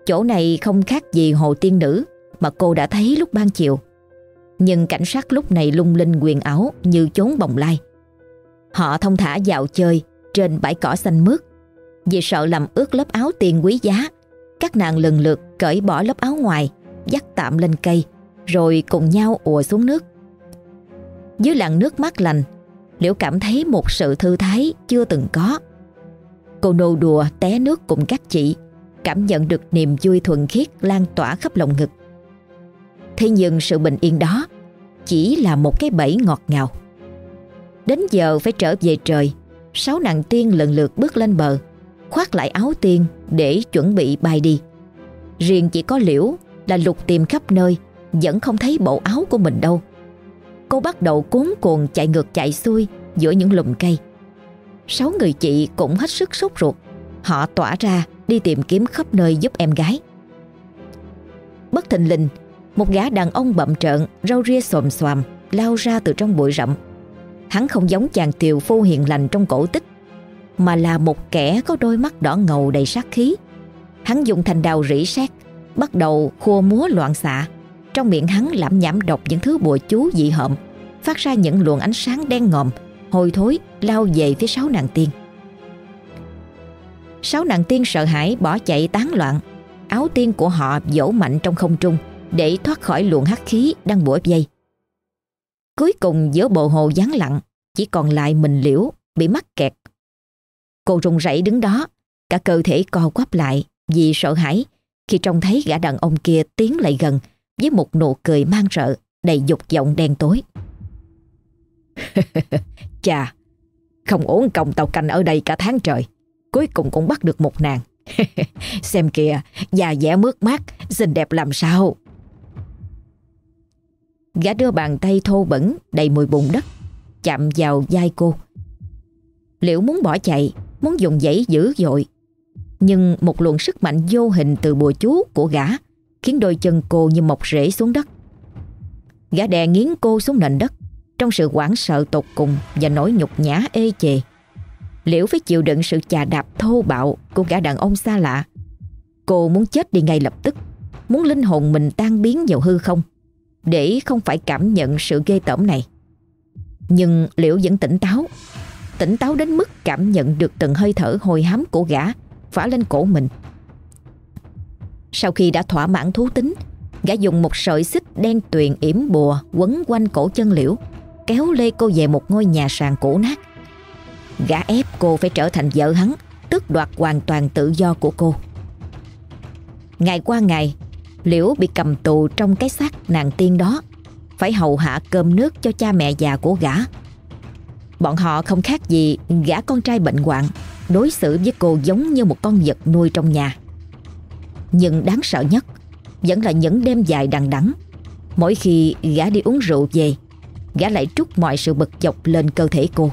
Chỗ này không khác gì hồ tiên nữ mà cô đã thấy lúc ban chiều. Nhưng cảnh sát lúc này lung linh quyền ảo như chốn bồng lai. Họ thông thả dạo chơi trên bãi cỏ xanh mướt. Vì sợ làm ướt lớp áo tiền quý giá, các nàng lần lượt cởi bỏ lớp áo ngoài, dắt tạm lên cây, rồi cùng nhau ùa xuống nước. Dưới làn nước mát lành Liễu cảm thấy một sự thư thái chưa từng có. Cô nô đùa té nước cùng các chị Cảm nhận được niềm vui thuần khiết lan tỏa khắp lòng ngực. Thế nhưng sự bình yên đó Chỉ là một cái bẫy ngọt ngào. Đến giờ phải trở về trời Sáu nàng tiên lần lượt bước lên bờ. Khoác lại áo tiên để chuẩn bị bay đi Riêng chỉ có liễu là lục tìm khắp nơi Vẫn không thấy bộ áo của mình đâu cô bắt đầu cuốn cuồng chạy ngược chạy xuôi giữa những lùm cây. Sáu người chị cũng hết sức sốt ruột. Họ tỏa ra đi tìm kiếm khắp nơi giúp em gái. Bất thình lình, một gã đàn ông bậm trợn, râu ria xồm xoàm, lao ra từ trong bụi rậm. Hắn không giống chàng tiều phu hiền lành trong cổ tích, mà là một kẻ có đôi mắt đỏ ngầu đầy sát khí. Hắn dùng thành đào rỉ sét, bắt đầu khua múa loạn xạ, trong miệng hắn lẩm nhẩm đọc những thứ bùa chú dị hợm, phát ra những luồng ánh sáng đen ngòm, hôi thối lao về phía sáu nàng tiên. Sáu nàng tiên sợ hãi bỏ chạy tán loạn, áo tiên của họ dỗ mạnh trong không trung để thoát khỏi luồng hắc khí đang bủa dây. Cuối cùng giữa bộ hồ vắng lặng, chỉ còn lại mình liễu bị mắc kẹt. Cô run rẩy đứng đó, cả cơ thể co quắp lại vì sợ hãi khi trông thấy gã đàn ông kia tiến lại gần với một nụ cười mang rợ đầy dục vọng đen tối. Chà, không ổn công tàu canh ở đây cả tháng trời. Cuối cùng cũng bắt được một nàng. Xem kìa, già dẻ mướt mát, xinh đẹp làm sao. Gã đưa bàn tay thô bẩn đầy mùi bùn đất chạm vào vai cô. Liễu muốn bỏ chạy, muốn dùng dãy dữ dội. Nhưng một luồng sức mạnh vô hình từ bùa chú của gã khiến đôi chân cô như mọc rễ xuống đất. Gã đè nghiến cô xuống nền đất trong sự hoảng sợ tột cùng và nỗi nhục nhã ê chề. Liễu phải chịu đựng sự chà đạp thô bạo của gã đàn ông xa lạ. Cô muốn chết đi ngay lập tức, muốn linh hồn mình tan biến vào hư không, để không phải cảm nhận sự ghê tởm này. Nhưng Liễu vẫn tỉnh táo, tỉnh táo đến mức cảm nhận được từng hơi thở hồi hám của gã phả lên cổ mình. Sau khi đã thỏa mãn thú tính, gã dùng một sợi xích đen tuyền yểm bùa quấn quanh cổ chân Liễu, kéo lê cô về một ngôi nhà sàn cũ nát. Gã ép cô phải trở thành vợ hắn, tước đoạt hoàn toàn tự do của cô. Ngày qua ngày, Liễu bị cầm tù trong cái xác nàng tiên đó, phải hầu hạ cơm nước cho cha mẹ già của gã. Bọn họ không khác gì gã con trai bệnh hoạn, đối xử với cô giống như một con vật nuôi trong nhà. Nhưng đáng sợ nhất vẫn là những đêm dài đằng đẵng. Mỗi khi gã đi uống rượu về, gã lại trút mọi sự bực dọc lên cơ thể cô.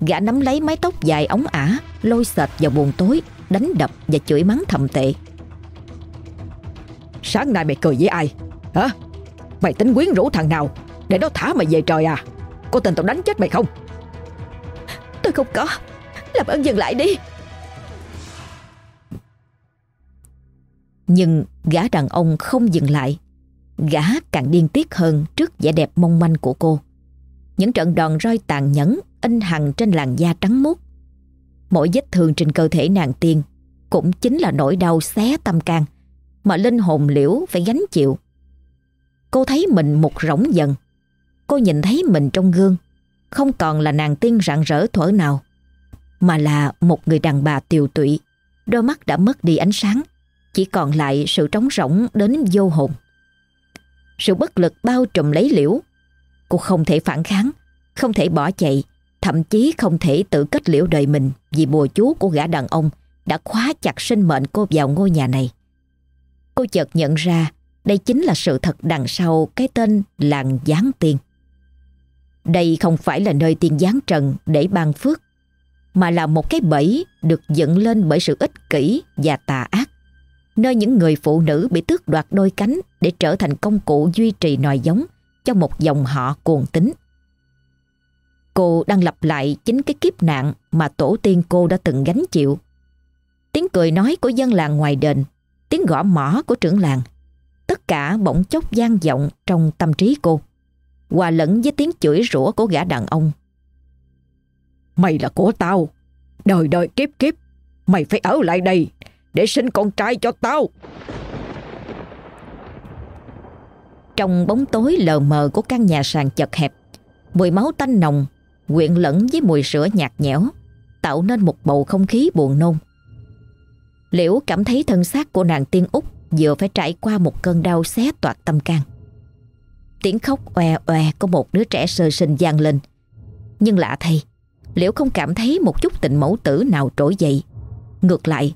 Gã nắm lấy mái tóc dài ống ả, lôi sệt vào buồn tối, đánh đập và chửi mắng thầm tệ. Sáng nay mày cười với ai? Hả? Mày tính quyến rũ thằng nào để nó thả mày về trời à? Có tên tao đánh chết mày không? Tôi không có. Làm ơn dừng lại đi. Nhưng gã đàn ông không dừng lại. Gã càng điên tiết hơn trước vẻ đẹp mong manh của cô. Những trận đòn roi tàn nhẫn in hằn trên làn da trắng muốt. Mỗi vết thương trên cơ thể nàng tiên cũng chính là nỗi đau xé tâm can mà linh hồn liễu phải gánh chịu. Cô thấy mình một rỗng dần. Cô nhìn thấy mình trong gương, không còn là nàng tiên rạng rỡ thuở nào, mà là một người đàn bà tiều tụy, đôi mắt đã mất đi ánh sáng, chỉ còn lại sự trống rỗng đến vô hồn. Sự bất lực bao trùm lấy liễu. Cô không thể phản kháng, không thể bỏ chạy, thậm chí không thể tự kết liễu đời mình vì bùa chú của gã đàn ông đã khóa chặt sinh mệnh cô vào ngôi nhà này. Cô chợt nhận ra đây chính là sự thật đằng sau cái tên làng giáng tiên. Đây không phải là nơi tiên giáng trần để ban phước, mà là một cái bẫy được dựng lên bởi sự ích kỷ và tà ác nơi những người phụ nữ bị tước đoạt đôi cánh để trở thành công cụ duy trì nòi giống cho một dòng họ cuồng tín. Cô đang lặp lại chính cái kiếp nạn mà tổ tiên cô đã từng gánh chịu. Tiếng cười nói của dân làng ngoài đền, tiếng gõ mỏ của trưởng làng, tất cả bỗng chốc gian vọng trong tâm trí cô, hòa lẫn với tiếng chửi rủa của gã đàn ông. Mày là của tao, đời đời kiếp kiếp, mày phải ở lại đây để sinh con trai cho tao. Trong bóng tối lờ mờ của căn nhà sàn chật hẹp, mùi máu tanh nồng quyện lẫn với mùi sữa nhạt nhẽo, tạo nên một bầu không khí buồn nôn. Liễu cảm thấy thân xác của nàng tiên út vừa phải trải qua một cơn đau xé toạc tâm can. Tiếng khóc oè oè của một đứa trẻ sơ sinh vang lên. Nhưng lạ thay, Liễu không cảm thấy một chút tình mẫu tử nào trỗi dậy. Ngược lại,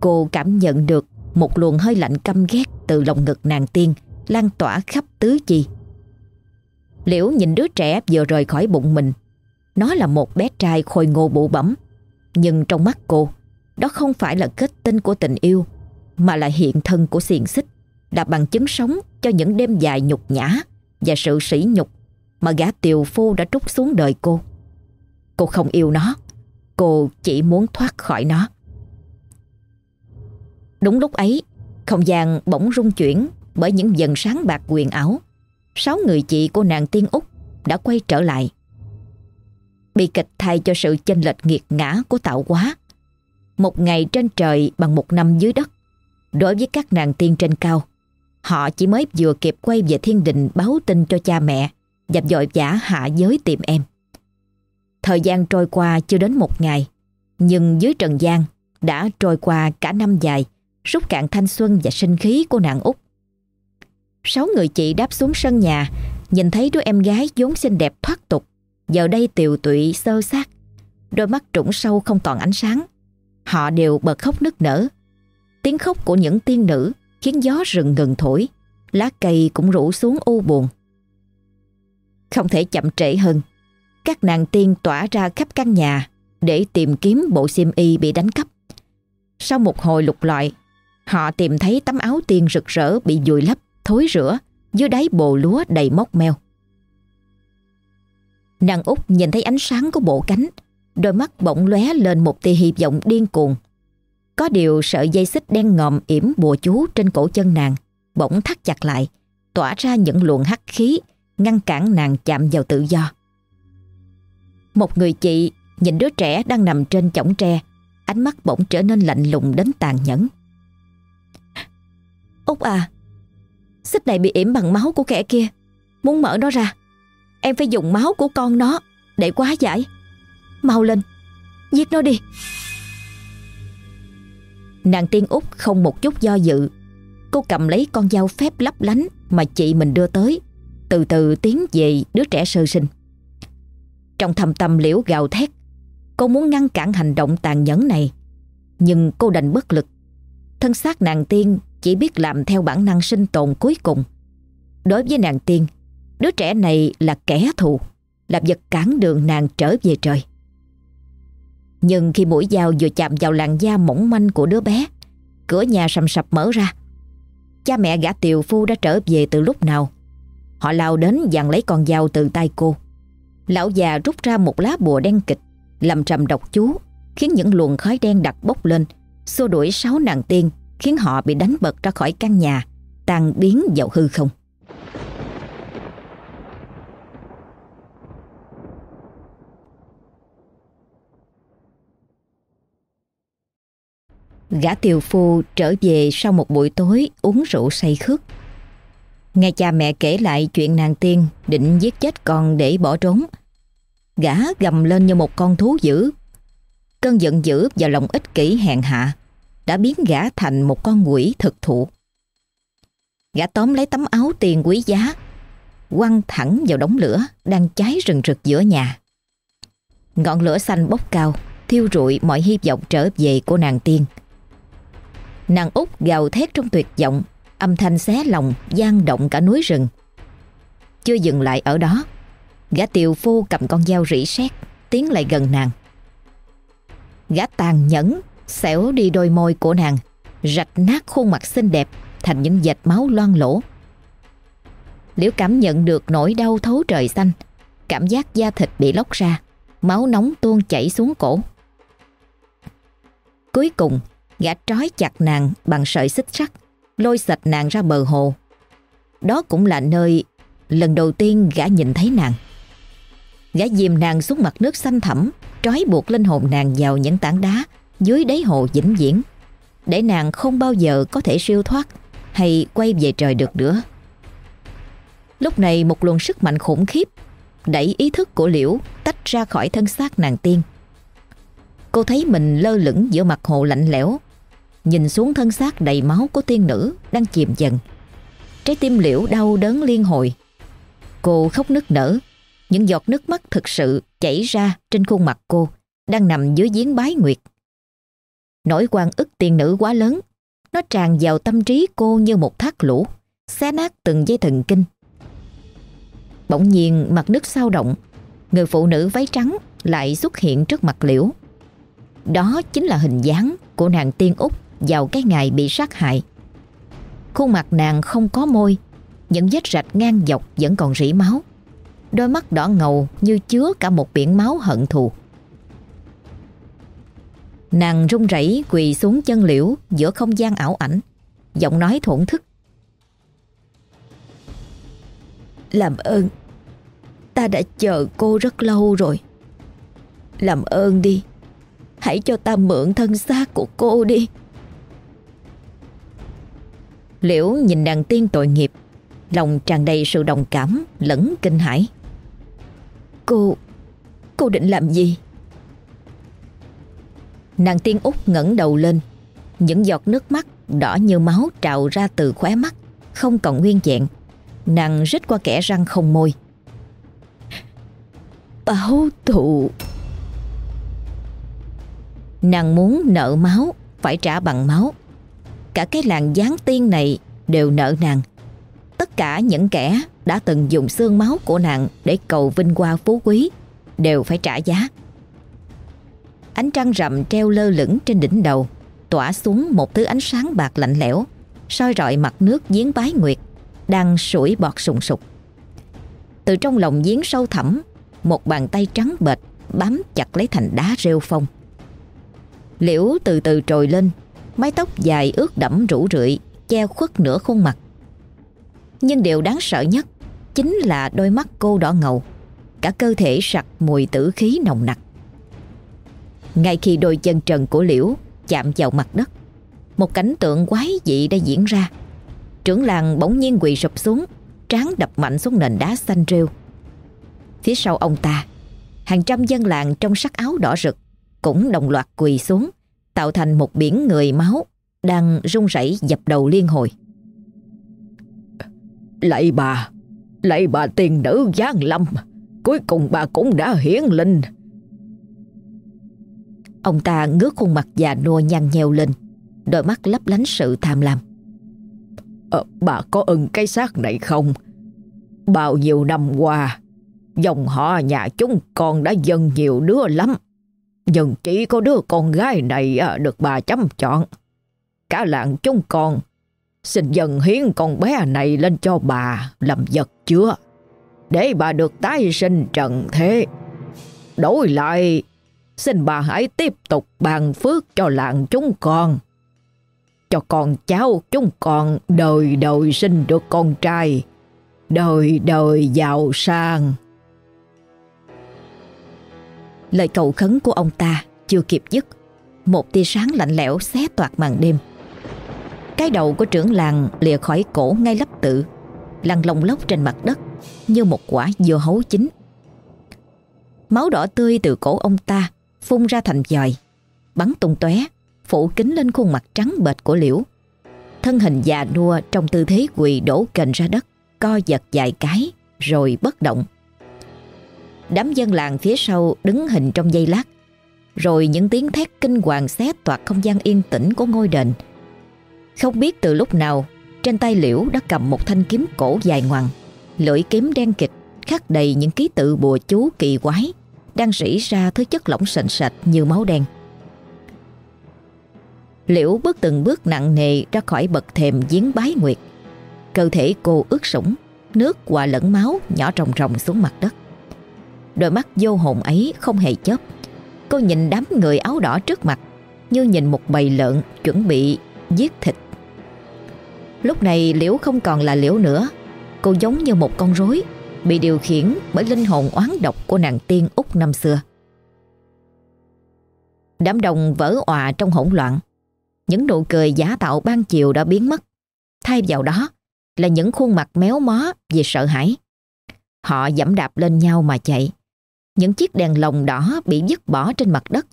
Cô cảm nhận được một luồng hơi lạnh căm ghét từ lòng ngực nàng tiên lan tỏa khắp tứ chi. Liễu nhìn đứa trẻ vừa rời khỏi bụng mình. Nó là một bé trai khôi ngô bụ bẩm. Nhưng trong mắt cô, đó không phải là kết tinh của tình yêu, mà là hiện thân của xiềng xích, là bằng chứng sống cho những đêm dài nhục nhã và sự sỉ nhục mà gã tiều phu đã trút xuống đời cô. Cô không yêu nó, cô chỉ muốn thoát khỏi nó. Đúng lúc ấy, không gian bỗng rung chuyển bởi những dần sáng bạc quyền ảo. Sáu người chị của nàng tiên Úc đã quay trở lại. Bị kịch thay cho sự chênh lệch nghiệt ngã của tạo hóa. Một ngày trên trời bằng một năm dưới đất. Đối với các nàng tiên trên cao, họ chỉ mới vừa kịp quay về thiên đình báo tin cho cha mẹ và dội vã hạ giới tìm em. Thời gian trôi qua chưa đến một ngày, nhưng dưới trần gian đã trôi qua cả năm dài rút cạn thanh xuân và sinh khí của nàng Úc. Sáu người chị đáp xuống sân nhà Nhìn thấy đứa em gái vốn xinh đẹp thoát tục Giờ đây tiều tụy sơ xác Đôi mắt trũng sâu không còn ánh sáng Họ đều bật khóc nức nở Tiếng khóc của những tiên nữ Khiến gió rừng ngừng thổi Lá cây cũng rủ xuống u buồn Không thể chậm trễ hơn Các nàng tiên tỏa ra khắp căn nhà Để tìm kiếm bộ xiêm y bị đánh cắp Sau một hồi lục lọi Họ tìm thấy tấm áo tiên rực rỡ bị dùi lấp, thối rữa dưới đáy bồ lúa đầy mốc meo. Nàng út nhìn thấy ánh sáng của bộ cánh, đôi mắt bỗng lóe lên một tia hy vọng điên cuồng. Có điều sợi dây xích đen ngòm yểm bùa chú trên cổ chân nàng, bỗng thắt chặt lại, tỏa ra những luồng hắc khí, ngăn cản nàng chạm vào tự do. Một người chị nhìn đứa trẻ đang nằm trên chõng tre, ánh mắt bỗng trở nên lạnh lùng đến tàn nhẫn. Út à, xích này bị yểm bằng máu của kẻ kia, muốn mở nó ra, em phải dùng máu của con nó để quá giải. Mau lên, giết nó đi. Nàng tiên út không một chút do dự, cô cầm lấy con dao phép lấp lánh mà chị mình đưa tới, từ từ tiến về đứa trẻ sơ sinh. Trong thầm tâm liễu gào thét, cô muốn ngăn cản hành động tàn nhẫn này, nhưng cô đành bất lực. Thân xác nàng tiên chỉ biết làm theo bản năng sinh tồn cuối cùng. Đối với nàng tiên, đứa trẻ này là kẻ thù, là vật cản đường nàng trở về trời. Nhưng khi mũi dao vừa chạm vào làn da mỏng manh của đứa bé, cửa nhà sầm sập mở ra. Cha mẹ gã tiều phu đã trở về từ lúc nào. Họ lao đến dàn lấy con dao từ tay cô. Lão già rút ra một lá bùa đen kịch, làm trầm độc chú, khiến những luồng khói đen đặc bốc lên, xua đuổi sáu nàng tiên, khiến họ bị đánh bật ra khỏi căn nhà, tàn biến vào hư không. Gã tiều phu trở về sau một buổi tối uống rượu say khước. Nghe cha mẹ kể lại chuyện nàng tiên định giết chết con để bỏ trốn. Gã gầm lên như một con thú dữ. Cơn giận dữ và lòng ích kỷ hèn hạ đã biến gã thành một con quỷ thực thụ. Gã tóm lấy tấm áo tiền quý giá, quăng thẳng vào đống lửa đang cháy rừng rực giữa nhà. Ngọn lửa xanh bốc cao, thiêu rụi mọi hy vọng trở về của nàng tiên. Nàng út gào thét trong tuyệt vọng, âm thanh xé lòng gian động cả núi rừng. Chưa dừng lại ở đó, gã tiều phu cầm con dao rỉ sét tiến lại gần nàng. Gã tàn nhẫn xẻo đi đôi môi của nàng, rạch nát khuôn mặt xinh đẹp thành những vệt máu loang lỗ. Liễu cảm nhận được nỗi đau thấu trời xanh, cảm giác da thịt bị lóc ra, máu nóng tuôn chảy xuống cổ. Cuối cùng, gã trói chặt nàng bằng sợi xích sắt, lôi sạch nàng ra bờ hồ. Đó cũng là nơi lần đầu tiên gã nhìn thấy nàng. Gã dìm nàng xuống mặt nước xanh thẳm, trói buộc linh hồn nàng vào những tảng đá dưới đáy hồ vĩnh viễn để nàng không bao giờ có thể siêu thoát hay quay về trời được nữa. Lúc này một luồng sức mạnh khủng khiếp đẩy ý thức của Liễu tách ra khỏi thân xác nàng tiên. Cô thấy mình lơ lửng giữa mặt hồ lạnh lẽo, nhìn xuống thân xác đầy máu của tiên nữ đang chìm dần. Trái tim Liễu đau đớn liên hồi. Cô khóc nức nở, những giọt nước mắt thực sự chảy ra trên khuôn mặt cô đang nằm dưới giếng bái nguyệt. Nỗi quan ức tiên nữ quá lớn, nó tràn vào tâm trí cô như một thác lũ, xé nát từng dây thần kinh. Bỗng nhiên mặt nước sao động, người phụ nữ váy trắng lại xuất hiện trước mặt liễu. Đó chính là hình dáng của nàng tiên Úc vào cái ngày bị sát hại. Khuôn mặt nàng không có môi, những vết rạch ngang dọc vẫn còn rỉ máu. Đôi mắt đỏ ngầu như chứa cả một biển máu hận thù. Nàng run rẩy quỳ xuống chân liễu giữa không gian ảo ảnh, giọng nói thổn thức. Làm ơn, ta đã chờ cô rất lâu rồi. Làm ơn đi, hãy cho ta mượn thân xác của cô đi. Liễu nhìn nàng tiên tội nghiệp, lòng tràn đầy sự đồng cảm lẫn kinh hãi. Cô, cô định làm gì? Nàng tiên út ngẩng đầu lên. Những giọt nước mắt đỏ như máu trào ra từ khóe mắt không còn nguyên vẹn. Nàng rít qua kẻ răng không môi. Báo thù. Nàng muốn nợ máu Phải trả bằng máu. Cả cái làng gián tiên này Đều nợ nàng Tất cả những kẻ đã từng dùng xương máu của nàng Để cầu vinh hoa phú quý Đều phải trả giá Ánh trăng rằm treo lơ lửng trên đỉnh đầu Tỏa xuống một thứ ánh sáng bạc lạnh lẽo soi rọi mặt nước giếng bái nguyệt đang sủi bọt sùng sục. Từ trong lòng giếng sâu thẳm, một bàn tay trắng bệch bám chặt lấy thành đá rêu phong. Liễu từ từ trồi lên, mái tóc dài ướt đẫm rủ rượi, che khuất nửa khuôn mặt. Nhưng điều đáng sợ nhất chính là đôi mắt cô đỏ ngầu, cả cơ thể sặc mùi tử khí nồng nặc. Ngay khi đôi chân trần của Liễu chạm vào mặt đất, một cảnh tượng quái dị đã diễn ra. Trưởng làng bỗng nhiên quỳ sụp xuống, trán đập mạnh xuống nền đá xanh rêu. Phía sau ông ta, hàng trăm dân làng trong sắc áo đỏ rực cũng đồng loạt quỳ xuống, tạo thành một biển người máu đang run rẩy dập đầu liên hồi. Lạy bà, lạy bà tiền nữ Giang Lâm, cuối cùng bà cũng đã hiển linh. Ông ta ngước khuôn mặt già nua nhăn nheo lên, đôi mắt lấp lánh sự tham lam. Ờ, bà có ưng cái xác này không? Bao nhiêu năm qua, dòng họ nhà chúng con đã dần nhiều đứa lắm. Nhưng chỉ có đứa con gái này à, được bà chăm chọn. Cả làng chúng con xin dần hiến con bé này lên cho bà làm vật chứa. Để bà được tái sinh trần thế. Đổi lại, xin bà hãy tiếp tục bàn phước cho làng chúng con cho con cháu chúng con đời đời sinh được con trai, đời đời giàu sang. Lời cầu khấn của ông ta chưa kịp dứt, một tia sáng lạnh lẽo xé toạc màn đêm. Cái đầu của trưởng làng lìa khỏi cổ ngay lấp tự, lăn lông lốc trên mặt đất như một quả dưa hấu chín. Máu đỏ tươi từ cổ ông ta phun ra thành dòi, bắn tung tóe phủ kính lên khuôn mặt trắng bệch của Liễu. Thân hình già nua trong tư thế quỳ đổ kềnh ra đất, co giật dài cái, rồi bất động. Đám dân làng phía sau đứng hình trong giây lát, rồi những tiếng thét kinh hoàng xé toạc không gian yên tĩnh của ngôi đền. Không biết từ lúc nào, trên tay Liễu đã cầm một thanh kiếm cổ dài ngoằng, lưỡi kiếm đen kịch khắc đầy những ký tự bùa chú kỳ quái đang rỉ ra thứ chất lỏng sền sệt như máu đen. Liễu bước từng bước nặng nề ra khỏi bậc thềm giếng bái nguyệt. Cơ thể cô ướt sũng, nước hòa lẫn máu nhỏ ròng ròng xuống mặt đất. Đôi mắt vô hồn ấy không hề chớp. Cô nhìn đám người áo đỏ trước mặt, như nhìn một bầy lợn chuẩn bị giết thịt. Lúc này Liễu không còn là Liễu nữa. Cô giống như một con rối, bị điều khiển bởi linh hồn oán độc của nàng tiên Úc năm xưa. Đám đông vỡ òa trong hỗn loạn những nụ cười giả tạo ban chiều đã biến mất. Thay vào đó là những khuôn mặt méo mó vì sợ hãi. Họ dẫm đạp lên nhau mà chạy. Những chiếc đèn lồng đỏ bị dứt bỏ trên mặt đất,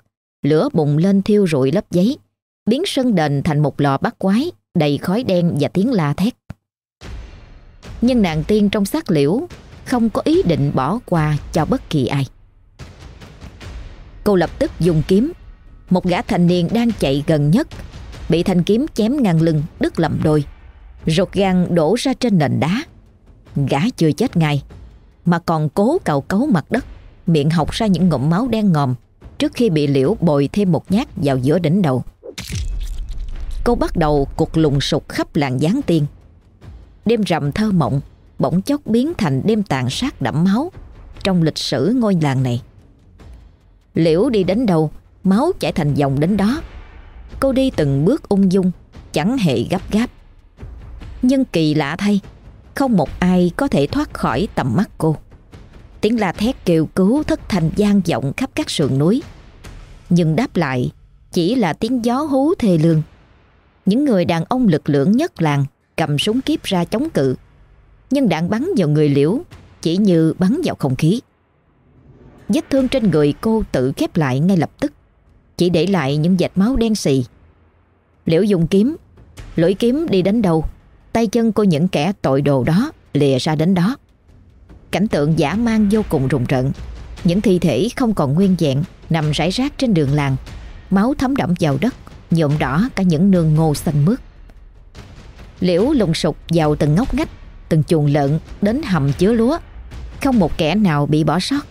lửa bùng lên thiêu rụi lớp giấy, biến sân đền thành một lò bắt quái đầy khói đen và tiếng la thét. Nhưng nàng tiên trong xác liễu không có ý định bỏ qua cho bất kỳ ai. Cô lập tức dùng kiếm, một gã thanh niên đang chạy gần nhất bị thanh kiếm chém ngang lưng đứt lầm đôi. Rột gan đổ ra trên nền đá. Gã chưa chết ngay mà còn cố cào cấu mặt đất miệng học ra những ngụm máu đen ngòm trước khi bị liễu bồi thêm một nhát vào giữa đỉnh đầu. Cô bắt đầu cuộc lùng sục khắp làng gián tiên. Đêm rằm thơ mộng bỗng chốc biến thành đêm tàn sát đẫm máu trong lịch sử ngôi làng này. Liễu đi đến đâu, máu chảy thành dòng đến đó. Cô đi từng bước ung dung, Chẳng hề gấp gáp. Nhưng kỳ lạ thay, Không một ai có thể thoát khỏi tầm mắt cô. Tiếng la thét kêu cứu thất thành gian vọng khắp các sườn núi Nhưng đáp lại Chỉ là tiếng gió hú thê lương Những người đàn ông lực lượng nhất làng Cầm súng kiếp ra chống cự Nhưng đạn bắn vào người liễu Chỉ như bắn vào không khí Vết thương trên người cô tự khép lại ngay lập tức chỉ để lại những vệt máu đen xì. Liễu dùng kiếm, lưỡi kiếm đi đến đâu, Tay chân của những kẻ tội đồ đó lìa ra đến đó. Cảnh tượng giả mang vô cùng rùng rợn. Những thi thể không còn nguyên vẹn nằm rải rác trên đường làng, máu thấm đẫm vào đất, nhuộm đỏ cả những nương ngô xanh mướt. Liễu lùng sục vào từng ngóc ngách, từng chuồng lợn đến hầm chứa lúa. Không một kẻ nào bị bỏ sót,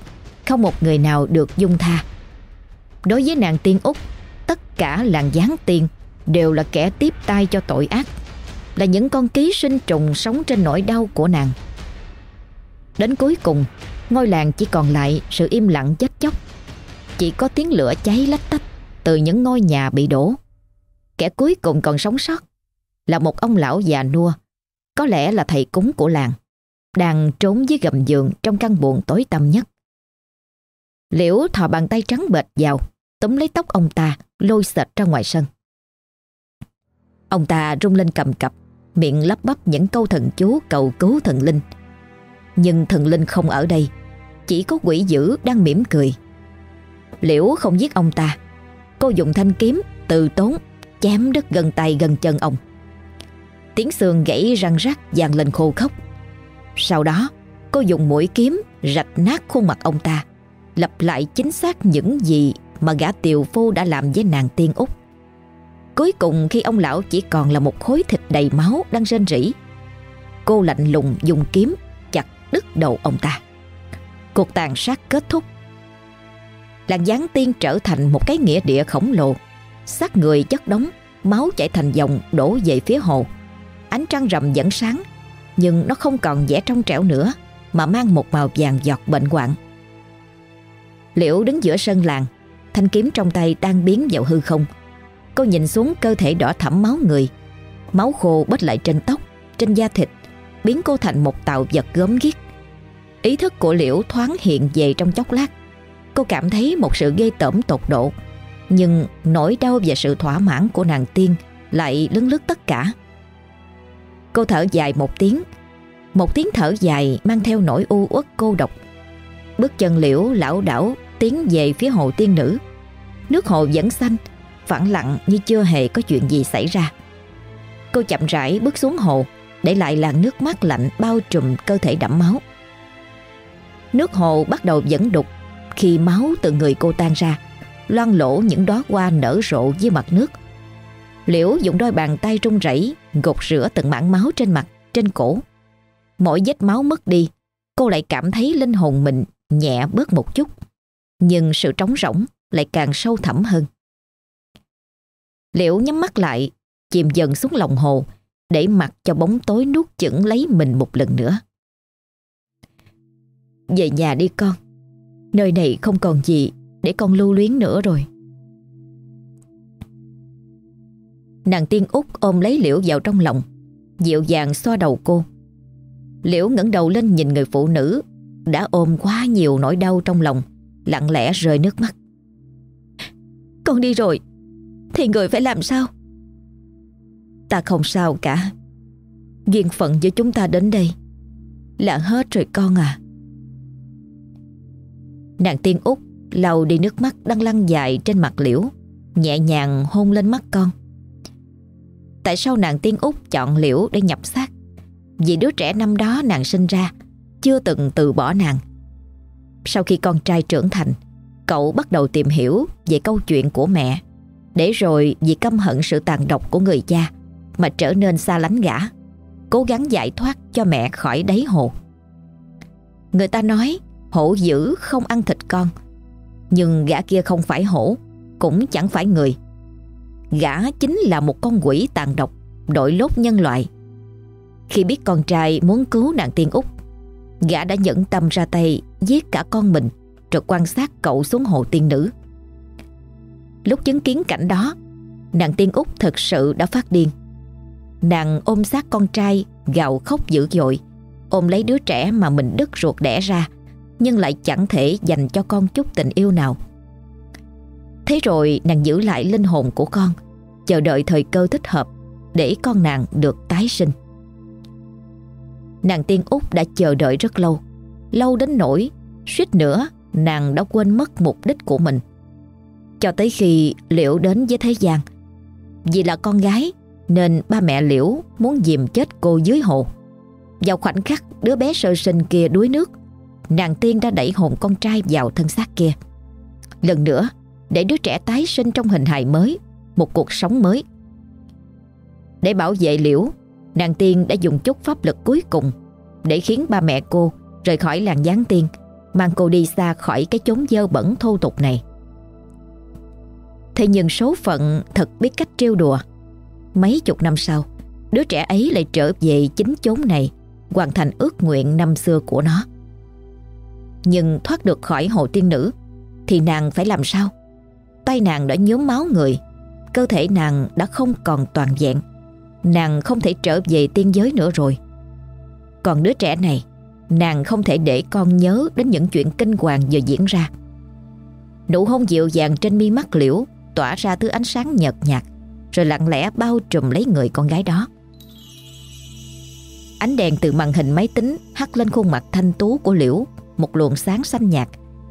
không một người nào được dung tha. Đối với nàng tiên Úc, tất cả làng gián tiên đều là kẻ tiếp tay cho tội ác, là những con ký sinh trùng sống trên nỗi đau của nàng. Đến cuối cùng, ngôi làng chỉ còn lại sự im lặng chết chóc. Chỉ có tiếng lửa cháy lách tách từ những ngôi nhà bị đổ. Kẻ cuối cùng còn sống sót là một ông lão già nua, có lẽ là thầy cúng của làng, đang trốn dưới gầm giường trong căn buồng tối tăm nhất. Liễu thò bàn tay trắng bệt vào, túm lấy tóc ông ta, lôi sệt ra ngoài sân. Ông ta rung lên cầm cập, miệng lắp bắp những câu thần chú cầu cứu thần linh. Nhưng thần linh không ở đây, chỉ có quỷ dữ đang mỉm cười. Liễu không giết ông ta, cô dùng thanh kiếm từ tốn chém đứt gần tay gần chân ông. Tiếng xương gãy răng rắc dàn lên khô khốc. Sau đó, cô dùng mũi kiếm rạch nát khuôn mặt ông ta, lặp lại chính xác những gì mà gã tiều phu đã làm với nàng tiên út. Cuối cùng khi ông lão chỉ còn là một khối thịt đầy máu đang rên rỉ, cô lạnh lùng dùng kiếm đứt đầu ông ta. Cuộc tàn sát kết thúc. Làng gián tiên trở thành một cái nghĩa địa khổng lồ, xác người chất đống, máu chảy thành dòng đổ về phía hồ. Ánh trăng rằm vẫn sáng, nhưng nó không còn vẻ trong trẻo nữa, mà mang một màu vàng giọt bệnh hoạn. Liễu đứng giữa sân làng, thanh kiếm trong tay tan biến vào hư không. Cô nhìn xuống cơ thể đỏ thẫm máu người, máu khô bết lại trên tóc, trên da thịt, biến cô thành một tạo vật gớm ghiếc. Ý thức của Liễu thoáng hiện về trong chốc lát. Cô cảm thấy một sự ghê tởm tột độ, nhưng nỗi đau và sự thỏa mãn của nàng tiên lại lấn lướt tất cả. Cô thở dài một tiếng, một tiếng thở dài mang theo nỗi u uất cô độc. Bước chân Liễu lão đảo tiến về phía hồ tiên nữ. Nước hồ vẫn xanh, phẳng lặng như chưa hề có chuyện gì xảy ra. Cô chậm rãi bước xuống hồ, để lại làn nước mát lạnh bao trùm cơ thể đẫm máu. Nước hồ bắt đầu dẫn đục khi máu từ người cô tan ra, loang lỗ những đóa hoa nở rộ dưới mặt nước. Liễu dùng đôi bàn tay run rẩy gột rửa từng mảng máu trên mặt, trên cổ. Mỗi vết máu mất đi, cô lại cảm thấy linh hồn mình nhẹ bớt một chút nhưng sự trống rỗng lại càng sâu thẳm hơn. Liễu nhắm mắt lại, chìm dần xuống lòng hồ, để mặc cho bóng tối nuốt chửng lấy mình một lần nữa. Về nhà đi con, nơi này không còn gì để con lưu luyến nữa rồi. Nàng tiên út ôm lấy Liễu vào trong lòng, dịu dàng xoa đầu cô. Liễu ngẩng đầu lên nhìn người phụ nữ đã ôm quá nhiều nỗi đau trong lòng lặng lẽ rơi nước mắt. Con đi rồi, thì người phải làm sao? Ta không sao cả. Duyên phận giữa chúng ta đến đây là hết rồi con à. Nàng tiên út lau đi nước mắt đang lăn dài trên mặt liễu, nhẹ nhàng hôn lên mắt con. Tại sao nàng tiên út chọn liễu để nhập xác? Vì đứa trẻ năm đó nàng sinh ra chưa từng từ bỏ nàng sau khi con trai trưởng thành, cậu bắt đầu tìm hiểu về câu chuyện của mẹ, để rồi vì căm hận sự tàn độc của người cha mà trở nên xa lánh gã, cố gắng giải thoát cho mẹ khỏi đáy hồ. Người ta nói hổ dữ không ăn thịt con, nhưng gã kia không phải hổ, cũng chẳng phải người. Gã chính là một con quỷ tàn độc, đội lốt nhân loại. Khi biết con trai muốn cứu nàng tiên út Gã đã nhẫn tâm ra tay giết cả con mình rồi quan sát cậu xuống hồ tiên nữ. Lúc chứng kiến cảnh đó, nàng tiên út thật sự đã phát điên. Nàng ôm sát con trai gào khóc dữ dội, ôm lấy đứa trẻ mà mình đứt ruột đẻ ra, nhưng lại chẳng thể dành cho con chút tình yêu nào. Thế rồi nàng giữ lại linh hồn của con, chờ đợi thời cơ thích hợp để con nàng được tái sinh. Nàng tiên út đã chờ đợi rất lâu Lâu đến nỗi Suýt nữa nàng đã quên mất mục đích của mình Cho tới khi Liễu đến với thế gian Vì là con gái Nên ba mẹ Liễu muốn dìm chết cô dưới hồ Vào khoảnh khắc đứa bé sơ sinh kia đuối nước Nàng tiên đã đẩy hồn con trai vào thân xác kia. Lần nữa, Để đứa trẻ tái sinh trong hình hài mới, Một cuộc sống mới. Để bảo vệ Liễu, Nàng tiên đã dùng chút pháp lực cuối cùng Để khiến ba mẹ cô Rời khỏi làng gián tiên, Mang cô đi xa khỏi cái chốn dơ bẩn thô tục này. Thế nhưng số phận thật biết cách trêu đùa. Mấy chục năm sau, Đứa trẻ ấy lại trở về chính chốn này, Hoàn thành ước nguyện năm xưa của nó. Nhưng thoát được khỏi hồ tiên nữ, Thì nàng phải làm sao? Tay nàng đã nhốm máu người, Cơ thể nàng đã không còn toàn vẹn, Nàng không thể trở về tiên giới nữa rồi. Còn đứa trẻ này, Nàng không thể để con nhớ Đến những chuyện kinh hoàng vừa diễn ra. Nụ hôn dịu dàng trên mi mắt liễu Tỏa ra thứ ánh sáng nhợt nhạt, Rồi lặng lẽ bao trùm lấy người con gái đó. Ánh đèn từ màn hình máy tính hắt lên khuôn mặt thanh tú của Liễu một luồng sáng xanh nhạt,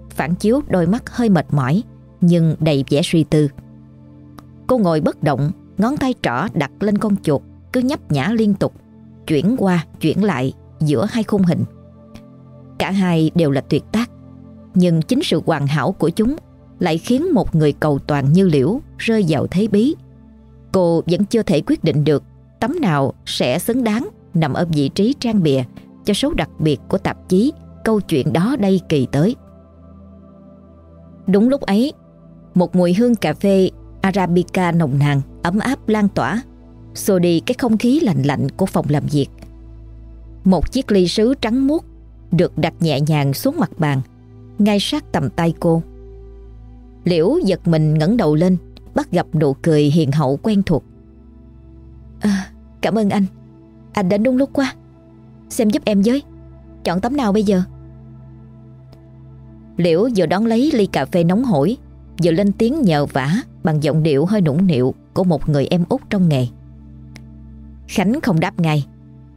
phản chiếu đôi mắt hơi mệt mỏi nhưng đầy vẻ suy tư. Cô ngồi bất động, ngón tay trỏ đặt lên con chuột cứ nhấp nhả liên tục, chuyển qua chuyển lại giữa hai khung hình. Cả hai đều là tuyệt tác, nhưng chính sự hoàn hảo của chúng lại khiến một người cầu toàn như Liễu rơi vào thế bí. Cô vẫn chưa thể quyết định được tấm nào sẽ xứng đáng nằm ở vị trí trang bìa cho số đặc biệt của tạp chí câu chuyện đó đây kỳ tới. Đúng lúc ấy, một mùi hương cà phê Arabica nồng nàn, ấm áp lan tỏa, xô đi cái không khí lạnh lạnh của phòng làm việc. Một chiếc ly sứ trắng muốt được đặt nhẹ nhàng xuống mặt bàn, ngay sát tầm tay cô. Liễu giật mình ngẩng đầu lên, bắt gặp nụ cười hiền hậu quen thuộc. À, cảm ơn anh. Anh đến đúng lúc quá Xem giúp em với Chọn tấm nào bây giờ Liễu vừa đón lấy ly cà phê nóng hổi Vừa lên tiếng nhờ vả Bằng giọng điệu hơi nũng nịu Của một người em út trong nghề. Khánh không đáp ngay.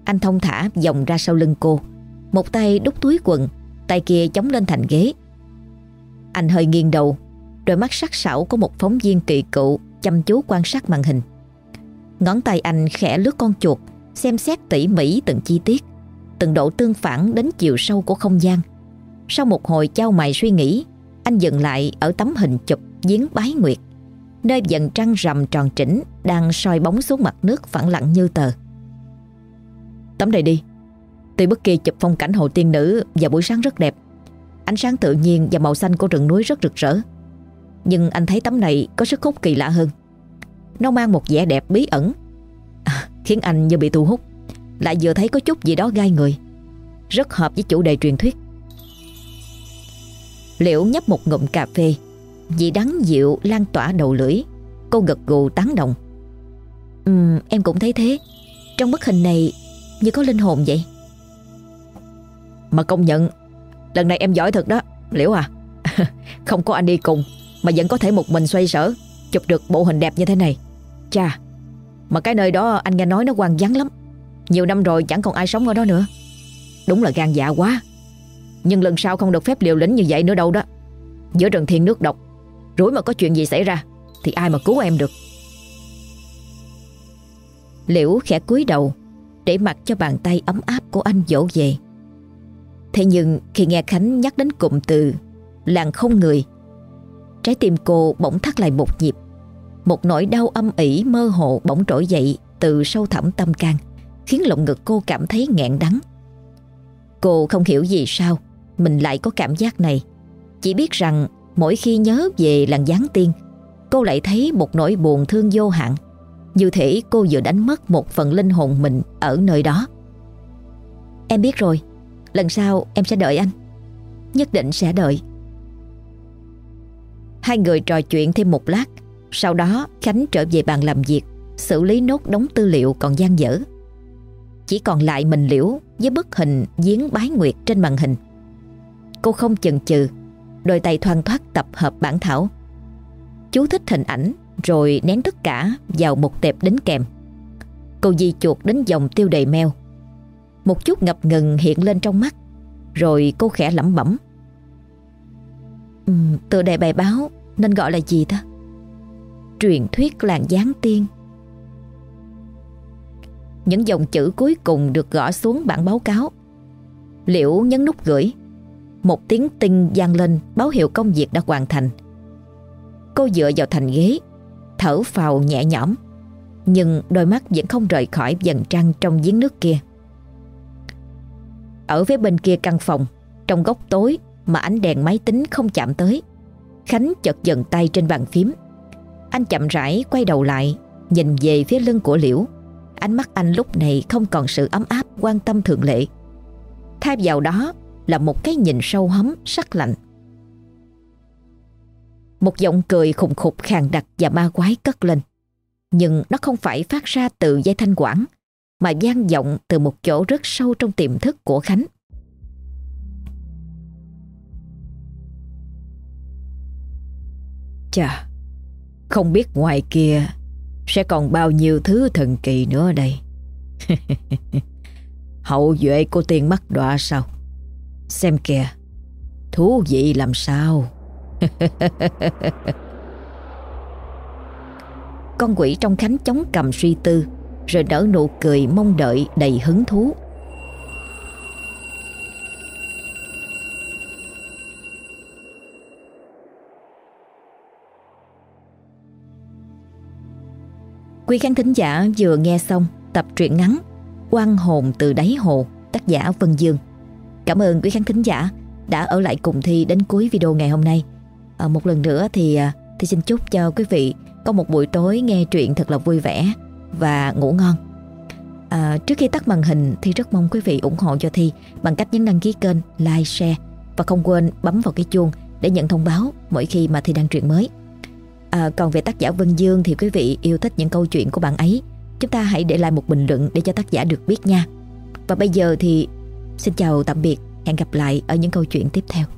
Anh thông thả vòng ra sau lưng cô. Một tay đút túi quần Tay kia chống lên thành ghế. Anh hơi nghiêng đầu Đôi mắt sắc sảo của một phóng viên kỳ cựu Chăm chú quan sát màn hình. Ngón tay anh khẽ lướt con chuột xem xét tỉ mỉ từng chi tiết, từng độ tương phản đến chiều sâu của không gian. Sau một hồi trao mày suy nghĩ, anh dừng lại ở tấm hình chụp giếng bái nguyệt, nơi dần trăng rằm tròn chỉnh đang soi bóng xuống mặt nước phẳng lặng như tờ. Tấm này đi. Tuy bất kỳ chụp phong cảnh hồ tiên nữ vào buổi sáng rất đẹp, ánh sáng tự nhiên và màu xanh của rừng núi rất rực rỡ. Nhưng anh thấy tấm này có sức hút kỳ lạ hơn. Nó mang một vẻ đẹp bí ẩn à, Khiến anh như bị thu hút Lại vừa thấy có chút gì đó gai người Rất hợp với chủ đề truyền thuyết Liễu nhấp một ngụm cà phê. Vị đắng dịu lan tỏa đầu lưỡi. Cô gật gù tán đồng. Um, Em cũng thấy thế. Trong bức hình này như có linh hồn vậy. Mà công nhận Lần này em giỏi thật đó Liễu à. Không có anh đi cùng Mà vẫn có thể một mình xoay sở Chụp được bộ hình đẹp như thế này. Chà mà cái nơi đó anh nghe nói nó hoang vắng lắm. Nhiều năm rồi chẳng còn ai sống ở đó nữa. Đúng là gan dạ quá. Nhưng lần sau không được phép liều lĩnh như vậy nữa đâu đó. Giữa rừng thiên nước độc Rủi mà có chuyện gì xảy ra Thì ai mà cứu em được? Liễu khẽ cúi đầu Để mặc cho bàn tay ấm áp của anh dỗ về. Thế nhưng khi nghe Khánh nhắc đến cụm từ Làng không người Trái tim cô bỗng thắt lại một nhịp. Một nỗi đau âm ỉ mơ hồ bỗng trỗi dậy từ sâu thẳm tâm can, khiến lồng ngực cô cảm thấy nghẹn đắng. Cô không hiểu gì sao mình lại có cảm giác này. Chỉ biết rằng mỗi khi nhớ về làng giáng tiên, cô lại thấy một nỗi buồn thương vô hạn. Như thể cô vừa đánh mất một phần linh hồn mình ở nơi đó. Em biết rồi, lần sau em sẽ đợi anh. Nhất định sẽ đợi. Hai người trò chuyện thêm một lát sau đó Khánh trở về bàn làm việc Xử lý nốt đống tư liệu còn gian dở Chỉ còn lại mình liễu Với bức hình giếng bái nguyệt trên màn hình Cô không chần chừ. Đôi tay thoăn thoát tập hợp bản thảo. Chú thích hình ảnh Rồi nén tất cả vào một tệp đính kèm. Cô di chuột đến dòng tiêu đề meo Một chút ngập ngừng hiện lên trong mắt Rồi cô khẽ lẩm bẩm. Uhm, Tựa đề bài báo nên gọi là gì ta? truyền thuyết làng giáng tiên. Những dòng chữ cuối cùng được gõ xuống bản báo cáo. Liễu nhấn nút gửi. Một tiếng tinh gian lên, báo hiệu công việc đã hoàn thành. Cô dựa vào thành ghế, Thở phào nhẹ nhõm, Nhưng đôi mắt vẫn không rời khỏi dần trăng trong giếng nước kia. Ở phía bên kia căn phòng, Trong góc tối mà ánh đèn máy tính không chạm tới, Khánh chợt dần tay trên bàn phím. Anh chậm rãi quay đầu lại, Nhìn về phía lưng của Liễu. Ánh mắt anh lúc này không còn sự ấm áp Quan tâm thường lệ. Thay vào đó là một cái nhìn sâu hấm sắc lạnh Một giọng cười khùng khục khàn đặc và ma quái cất lên Nhưng nó không phải phát ra từ dây thanh quản Mà gian vọng từ một chỗ rất sâu trong tiềm thức của Khánh Chà, không biết ngoài kia sẽ còn bao nhiêu thứ thần kỳ nữa đây. Hậu duệ của tiên mắt đọa sao? Xem kìa, thú vị làm sao? Con quỷ trong khánh chống cầm suy tư Rồi nở nụ cười mong đợi đầy hứng thú Quý khán thính giả vừa nghe xong tập truyện ngắn Quang hồn từ đáy hồ tác giả Vân Dương. Cảm ơn quý khán thính giả đã ở lại cùng Thi đến cuối video ngày hôm nay. À, một lần nữa thì à, Thi xin chúc cho quý vị có một buổi tối nghe truyện thật là vui vẻ và ngủ ngon. À, trước khi tắt màn hình thì rất mong quý vị ủng hộ cho Thi bằng cách nhấn đăng ký kênh, like, share và không quên bấm vào cái chuông để nhận thông báo mỗi khi mà Thi đăng truyện mới. À, còn về tác giả Vân Dương thì quý vị yêu thích những câu chuyện của bạn ấy Chúng ta hãy để lại một bình luận để cho tác giả được biết nha Và bây giờ thì xin chào tạm biệt Hẹn gặp lại ở những câu chuyện tiếp theo.